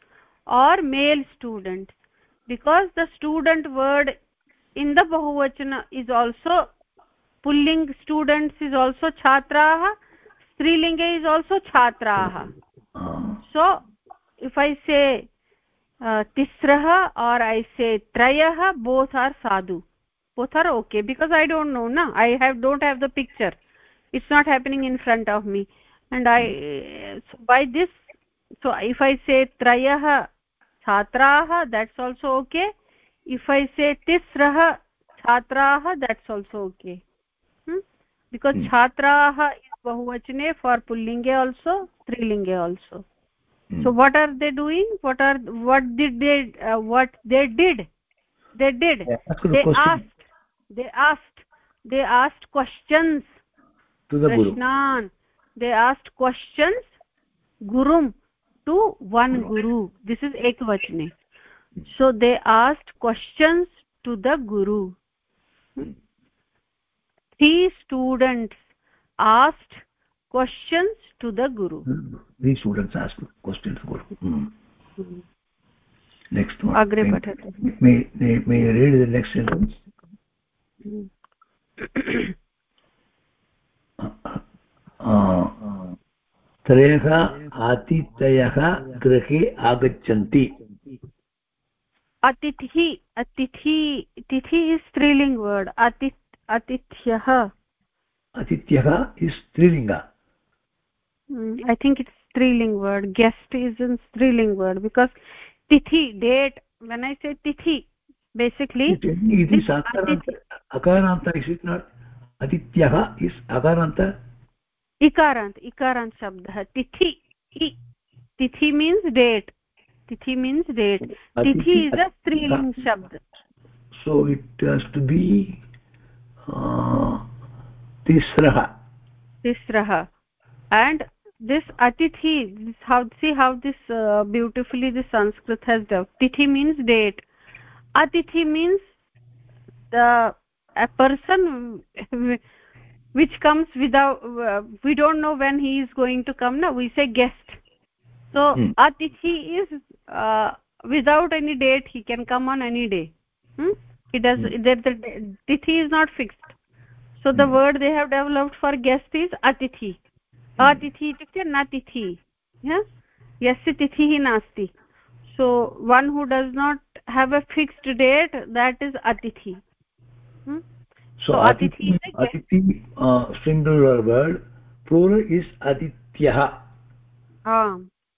or male student because the student word in the बहुवचन इज़ आल्सो पुल्लिङ्ग् स्टूडेण्ट्स् इज़ आल्सो छात्राः स्त्रीलिङ्गे इज़ आल्सो छात्राः सो इफ़ ऐ से तिस्रः आर् ऐ से त्रयः both are Sadhu both are okay because I don't know ना I have don't have the picture it's not happening in front of me and I by this so if I say त्रयः छात्राः that's also okay. If i say tisrah chhatraah that's also okay hmm? because hmm. chhatraah is bahuvachane for pullinge also strilinge also hmm. so what are they doing what are what did they uh, what they did they did yeah, they question. asked they asked they asked questions to the Prashnan. they asked questions gurum to one guru this is ekvachane so they asked questions to the guru three students asked questions to the guru three students asked questions to guru hmm. Hmm. next one agre may, may, may, may read the next sentence त्रयः आतिथ्ययः गृहे आगच्छन्ति अतिथि अतिथि तिथि is स्त्रीलिङ्ग् word अतिथ्य अतिथ्य। अतिथ्यः इस् स्त्रीलिङ्ग। ऐ थिङ्क् इट् स्त्रीलिंग वर्ड गेस्ट इज़ इन स्त्रीलिंग वर्ड बिकॉज़ तिथि डेट वेन् ऐ से तिथि बेसिक्लि अकारान्त अतिथ्यः इस् अकारान्त। इकारान्त् इकारान्त् शब्दः तिथि तिथि means date tithi means date tithi is a striling shabd. So it has to be uh, tisrah tisrah and this atithi this how see how this uh, beautifully the sanskrit has done tithi means date atithi means the a person which comes without uh, we don't know when he is going to come now we say guest so hmm. atithi is uh, without any date he can come on any day hmm? it does hmm. the, the tithi is not fixed so the hmm. word they have developed for guest is atithi hmm. atithi tithi yeah yasya tithi nasti so one who does not have a fixed date that is atithi hmm? so, so atithi atithi uh, singular word plural is adityah ah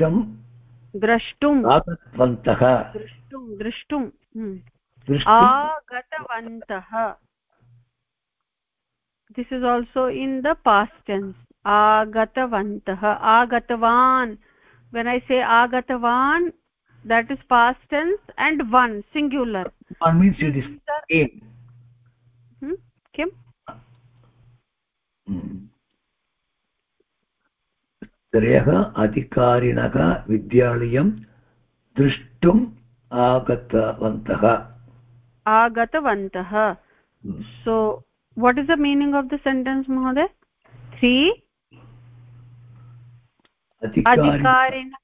दृष्टुं द्रष्टुम् आगतवन्तः। द्रष्टुं द्रष्टुम् आगतवन्तः। This is also in the past tense आगतवन्तः। आगतवान्। When I say आगतवान् that is past tense and one singular किम् त्रयः अधिकारिणः विद्यालयं द्रष्टुम् आगतवन्तः आगतवन्तः the sentence mohoday three adhikarinah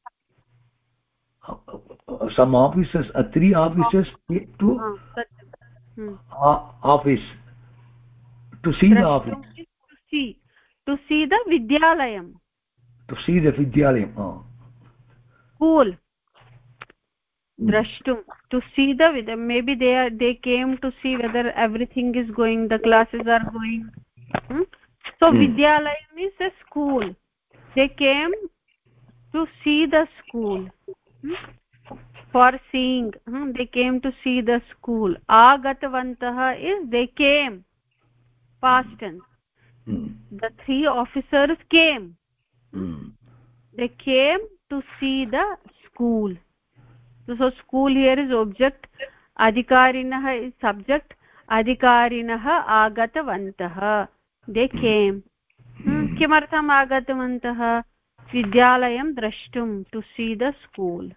some officers uh, three officers came to hmm. uh, office to see the office to see to see the vidyalayam प्रसीद विद्यालयं school द्रष्टुं to see the maybe they are they came to see whether everything is going the classes are going so विद्यालयम् is a school they came to see the school for seeing they came to see the school आगतवन्तः is they came past in the three officers came hmm. they came to see the school so school here is object adhikarinah is subject adhikarinah agatavantah they came किमर्थम् आगतवन्तः विद्यालयं द्रष्टुं to see the school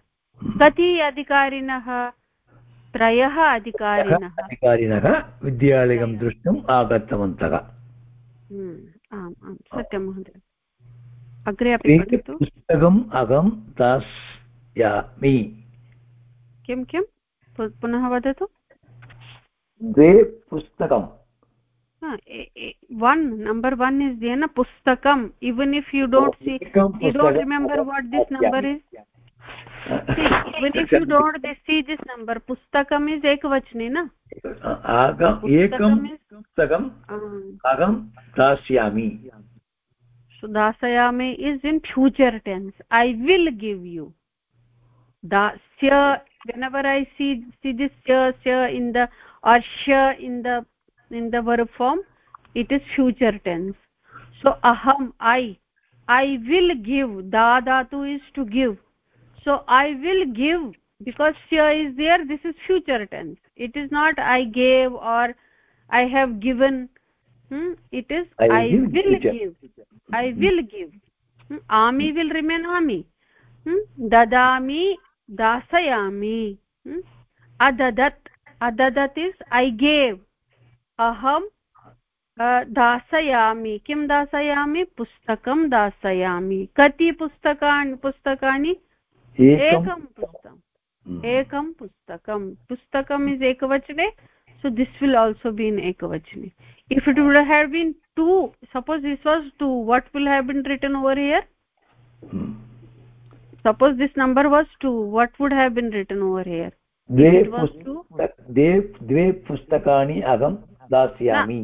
कति अधिकारिणः त्रयः अधिकारिणः अधिकारिणः विद्यालयं द्रष्टुम् आगतवन्तः आम् आम् सत्यं महोदय अग्रे अपि पुस्तकम् अहं दास्यामि किं किं? पुनः वदतु। द्वे पुस्तकं one number one is then पुस्तकम्। Even if you don't see you don't remember what this number is even if you don't see this number पुस्तकम् इस् एकवचने न? एकं पुस्तकम् अहं दास्यामि। So dasayami is in future tense. I will give you. Dasya whenever i see see this sya sya in the or in the in the verb form it is future tense. So aham i. I will give. Da is to give. So i will give because here is there this is future tense. It is not i gave or i have given hmm? it is i, I will give, give i will give hmm? ami will remain ami hmm? dadami dasayami hmm? adadat adadat is i gave अहं दासयामि किं दासयामि पुस्तकं दासयामि कति पुस्तकानि पुस्तकानि एकं पुस्तकम् हम्म। एकं पुस्तकं पुस्तकम् इस् एकवचने so this will also be in ekavachane if it would have been two suppose this was two what will have been written over here hmm. suppose this number was two what would have been written over here द्वे द्वे पुस्तकानि अहं दास्यामि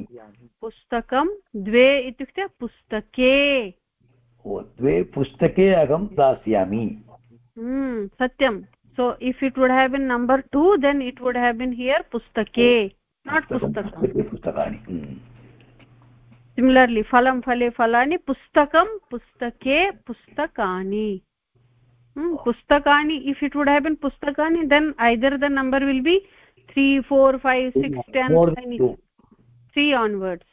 पुस्तकं द्वे इत्युक्ते पुस्तके द्वे पुस्तके अहं दास्यामि हम्म, सत्यं so if it would have been number 2 then it would have been here pustake not pustakam pustakani hmm. similarly phalam phale phalani pustakam pustake pustakani hmm, pustakani if it would have been pustakani then either the number will be 3 4 5 6 10 3 onwards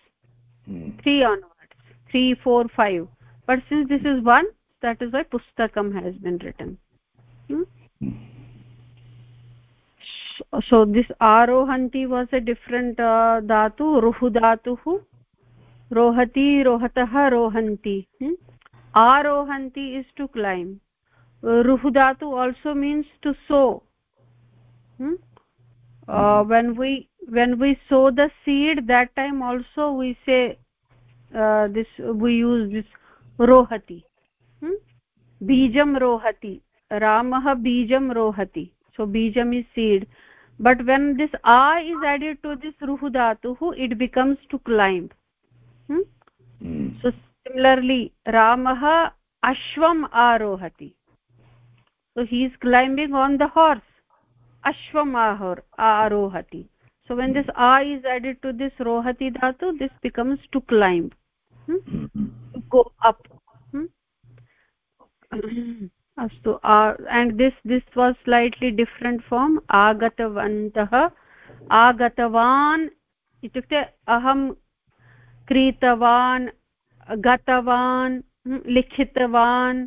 hmm. 3 onwards 3 4 5 but since this is one that is why pustakam has been written hmm? So, this arohanti was a different uh, dhatu ruhu dhatuh rohati rohatah rohanti hmm? arohanti is to climb ruhu dhatu also means to sow hmm? uh, when we when we sow the seed that time also we say uh, this we use this rohati hmm? bijam rohati ramah bijam rohati so bijam is seed but when this a is added to this ruhu dhatu it becomes to climb hmm? mm. so similarly ramah ashvam arohati so he is climbing on the horse ashvam ahor arohati so when this a is added to this rohati dhatu this becomes to climb hmm? to go up hmm? अस्तु। And this this was slightly different form आगतवन्तः। आगतवान् इत्युक्ते अहं क्रीतवान्, गतवान् लिखितवान्,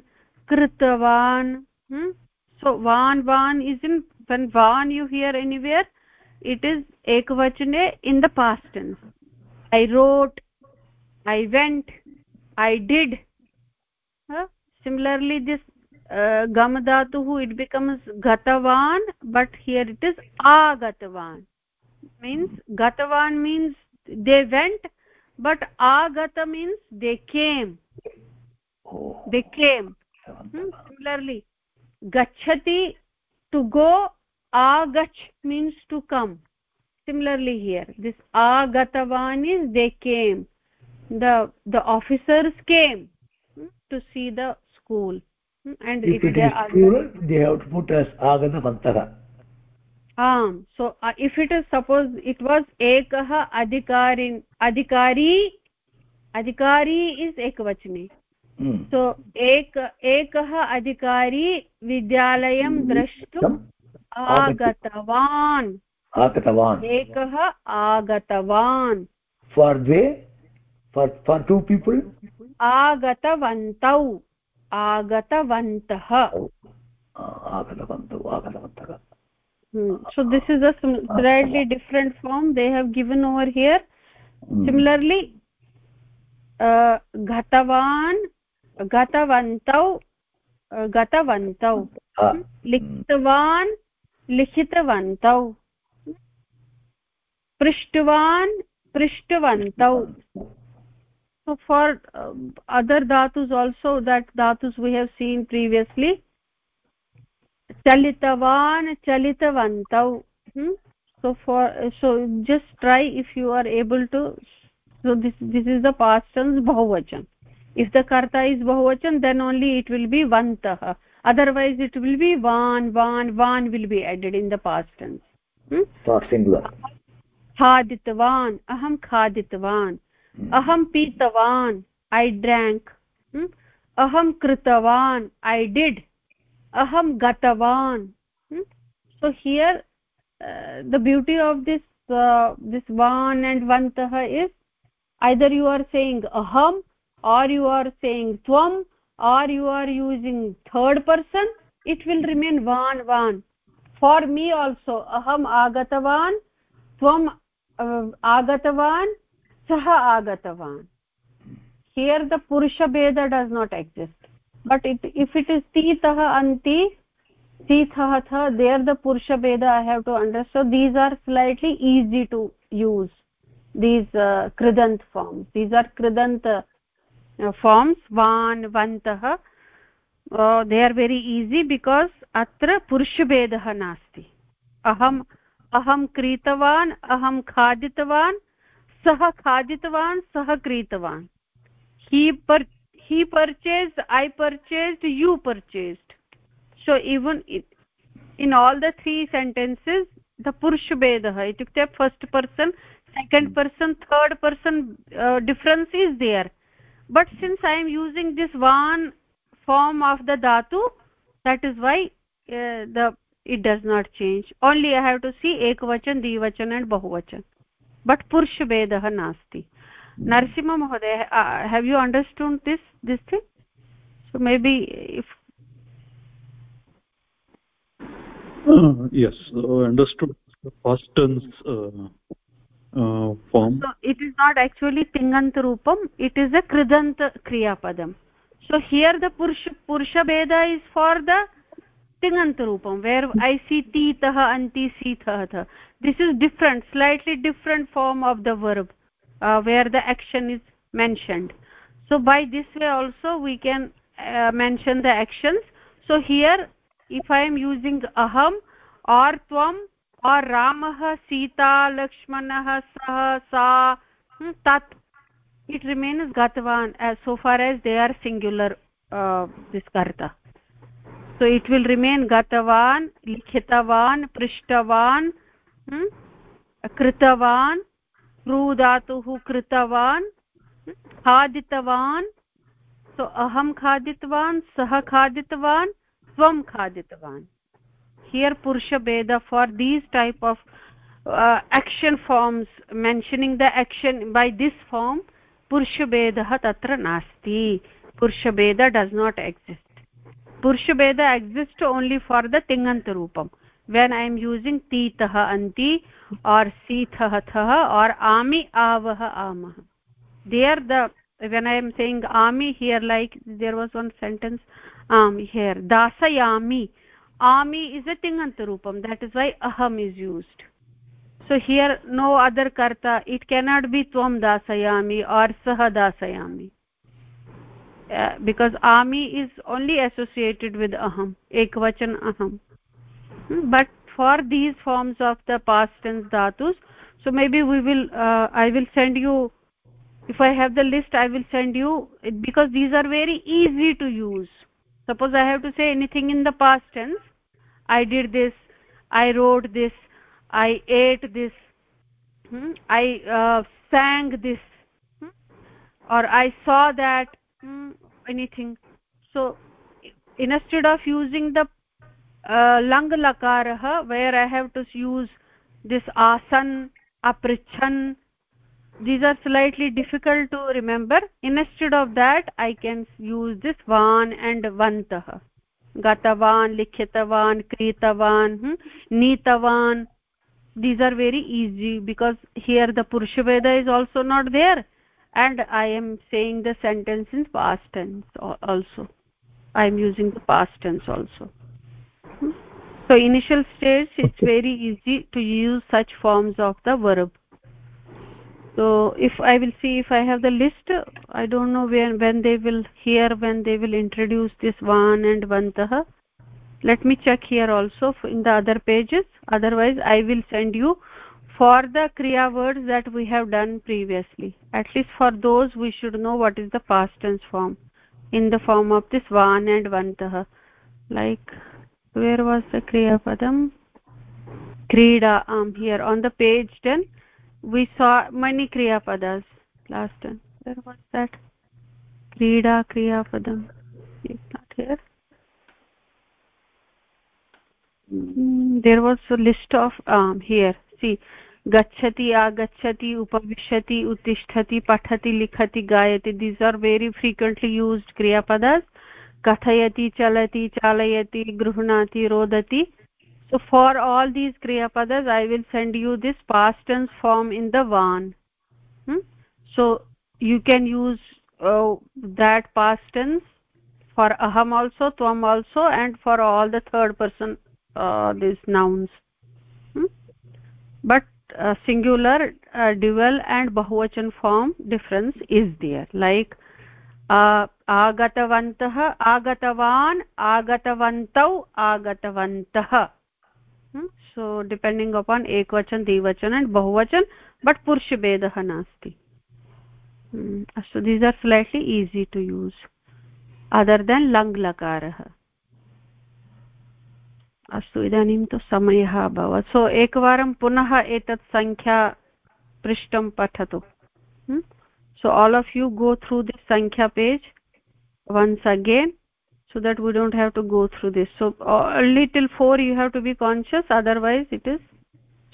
कृतवान् so वान् वान् is in when one you hear anywhere it is एकवचने in the past and I wrote I went I did similarly this gam dhatu it becomes gatavan but here it is agatavan. Means gatavan means they went but agata means they came. They came. Hmm? similarly gachati to go agach means to come. Similarly here this agatavan is they came. The the officers came hmm, to see the school and if it, it is plural they have to put as agatavantah um so uh, if it is suppose it was ekah adhikarin adhikari adhikari is ekvachane so एक एकः अधिकारी विद्यालयं द्रष्टुम् आगतवान् आगतवान् एकः आगतवान् for द्वे फार् फार् टु पीपल् आगतवन्तौ आगतवन्तः आगतवन्तौ आगतवन्तः Hmm. so this is a slightly different form they have given over here hmm. similarly uh, gatavan gatavantau uh, gatavantau hmm. लिखितवान् लिखितवन्तौ पृष्टवान् पृष्टवन्तौ so for um, other dhatus also that dhatus we have seen previously chalitavan chalitavantau hmm? so for so just try if you are able to so this this is the past tense bahuvachan if the karta is bahuvachan then only it will be vantah otherwise it will be van van van will be added in the past tense hmm? for singular. Khaditvan aham khaditvan अहं पीतवान् ऐ ड्राङ्क् अहं कृतवान् I did aham gatavan hmm? so here uh, the beauty of this uh, this van and vantah is either you are saying aham or you are saying tvam or you are using third person it will remain van van for me also aham agatavan tvam uh, agatavan सः आगतवान्। Here the पुरुषभेद does not exist but it if it is तीतः अन्ति सीथः थ there the पुरुषभेद I have to understand these are slightly easy to use these कृदन्त forms these are कृदन्त forms वान् वन्तः they are very easy because अत्र पुरुषभेदः नास्ति अहम् अहं क्रीतवान् अहं खादितवान् सः खादितवान् सः क्रीतवान्। He per he purchased I purchased you purchased so even in all the three sentences the पुरुषभेदः इत्युक्ते first person second person third person difference is there but since I am using this one form of the धातु that is why the it does not change only I have to see एकवचन द्विवचन and बहुवचन but पुरुषभेदः नास्ति नरसिंहमहोदय have you understand this this thing so may be if it is not actually तिङन्तरूपम् it is a कृदन्त क्रियापदम् so here the पुरुष पुरुषभेद is for the where i see titah anti sithah this is different slightly different form of the verb uh, where the action is mentioned. So by this way also we can uh, mention the actions. So here if i am using aham or tvam or ramah sita lakshmanah sah sa hmm, tat it remains gatvan as so far as they are singular uh, this karta so it will remain gatavan likhitavan prishtavan hmm, kritavan क्रूधातुः कृतवान् खादितवान् so अहं खादितवान् सः खादितवान् त्वं खादितवान् here पुरुषभेद for these type of action forms mentioning the action by this form purushbedah tatra nasti purushbeda does not exist purushbeda exists only for the tingant roopam when i am using titah anti or sithah thah or ami avah amah there the when i am saying ami here like there was one sentence um here dasayami ami is a tingant roopam that is why aham is used so here no other karta it cannot be tvam dasayami or sah dasayami uh, because ami is only associated with aham ekvachan aham but for these forms of the past tense dhatus so maybe we will uh, i will send you if i have the list i will send you because these are very easy to use suppose i have to say anything in the past tense i did this i wrote this i ate this hmm? i uh, sang this hmm? or i saw that hmm? anything so instead of using the uh, lang where i have to use this asan aprichan these are slightly difficult to remember instead of that i can use this van and vantah gatavan likhyatavan kritavan hmm? nitavan these are very easy because here the purusha veda is also not there and i am saying the sentence in past tense also. I am using the past tense also. Hmm? so initial stage it's very easy to use such forms of the verb. So if i will see if i have the list i don't know when when they will hear when they will introduce this van and vantah let me check here also in the other pages. Otherwise i will send you for the kriya words that we have done previously. At least for those we should know what is the past tense form in the form of this van and vantah. Like where was the kriya padam? Krida um here on the page 10 we saw many kriya padas. Last time where was that? Krida kriya padam. It's not here. Mm, there was a list of um, here. See गच्छति, आगच्छति, उपविशति, उत्तिष्ठति, पठति, लिखति, गायति। These are very frequently used क्रियापद कथयति, चलति, चालयति, गृह्णाति, रोदति। सो फार् आल् दीस् क्रियापद I will send you this past tense form in the one so you can use that past tense for अहम् आल्सो त्वम् also and for all the third person this nouns but uh, singular uh, dual and bahuvachan form difference is there like uh, आगतवन्तः आगतवान् आगतवन्तौ आगतवन्तः so depending upon ekvachan dvachan and bahuvachan but purush bedah nasti hmm. so these are slightly easy to use other than lang lakarah अस्तु, इदानीं तु समयः अभवत्. सो एकवारं पुनः एतत् सङ्ख्या पृष्ठं पठतु। So all of you go through this सङ्ख्या page once again so that we don't have to go through this so little for you have to be conscious otherwise it is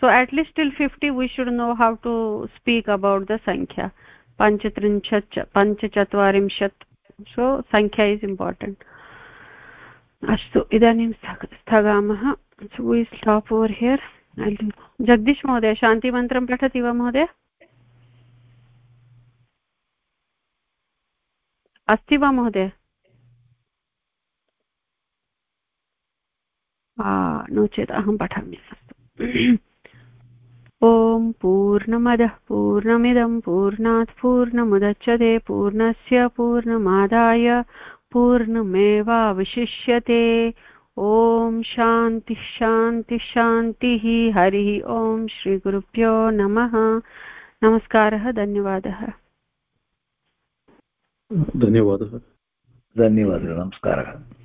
so at least till fifty we should know how to speak about the सङ्ख्या पञ्चत्रिंशत् पञ्चचत्वारिंशत् so सङ्ख्या is important अस्तु, इदानीं स्थगामः। We stop over here Jagdish महोदय, शान्तिमन्त्रं पठति वा महोदय? अस्ति वा महोदय? नो चेत् अहं पठामि। अस्तु। ॐ पूर्णमदः, पूर्णमिदं, पूर्णात् पूर्णमुदच्छते, पूर्णस्य पूर्णमादाय। पूर्णमेवावशिष्यते ॐ शान्तिः शान्तिः शान्तिः। हरिः ॐ श्रीगुरुभ्यो नमः। नमस्कारः धन्यवादः। धन्यवादः। धन्यवादः नमस्कारः।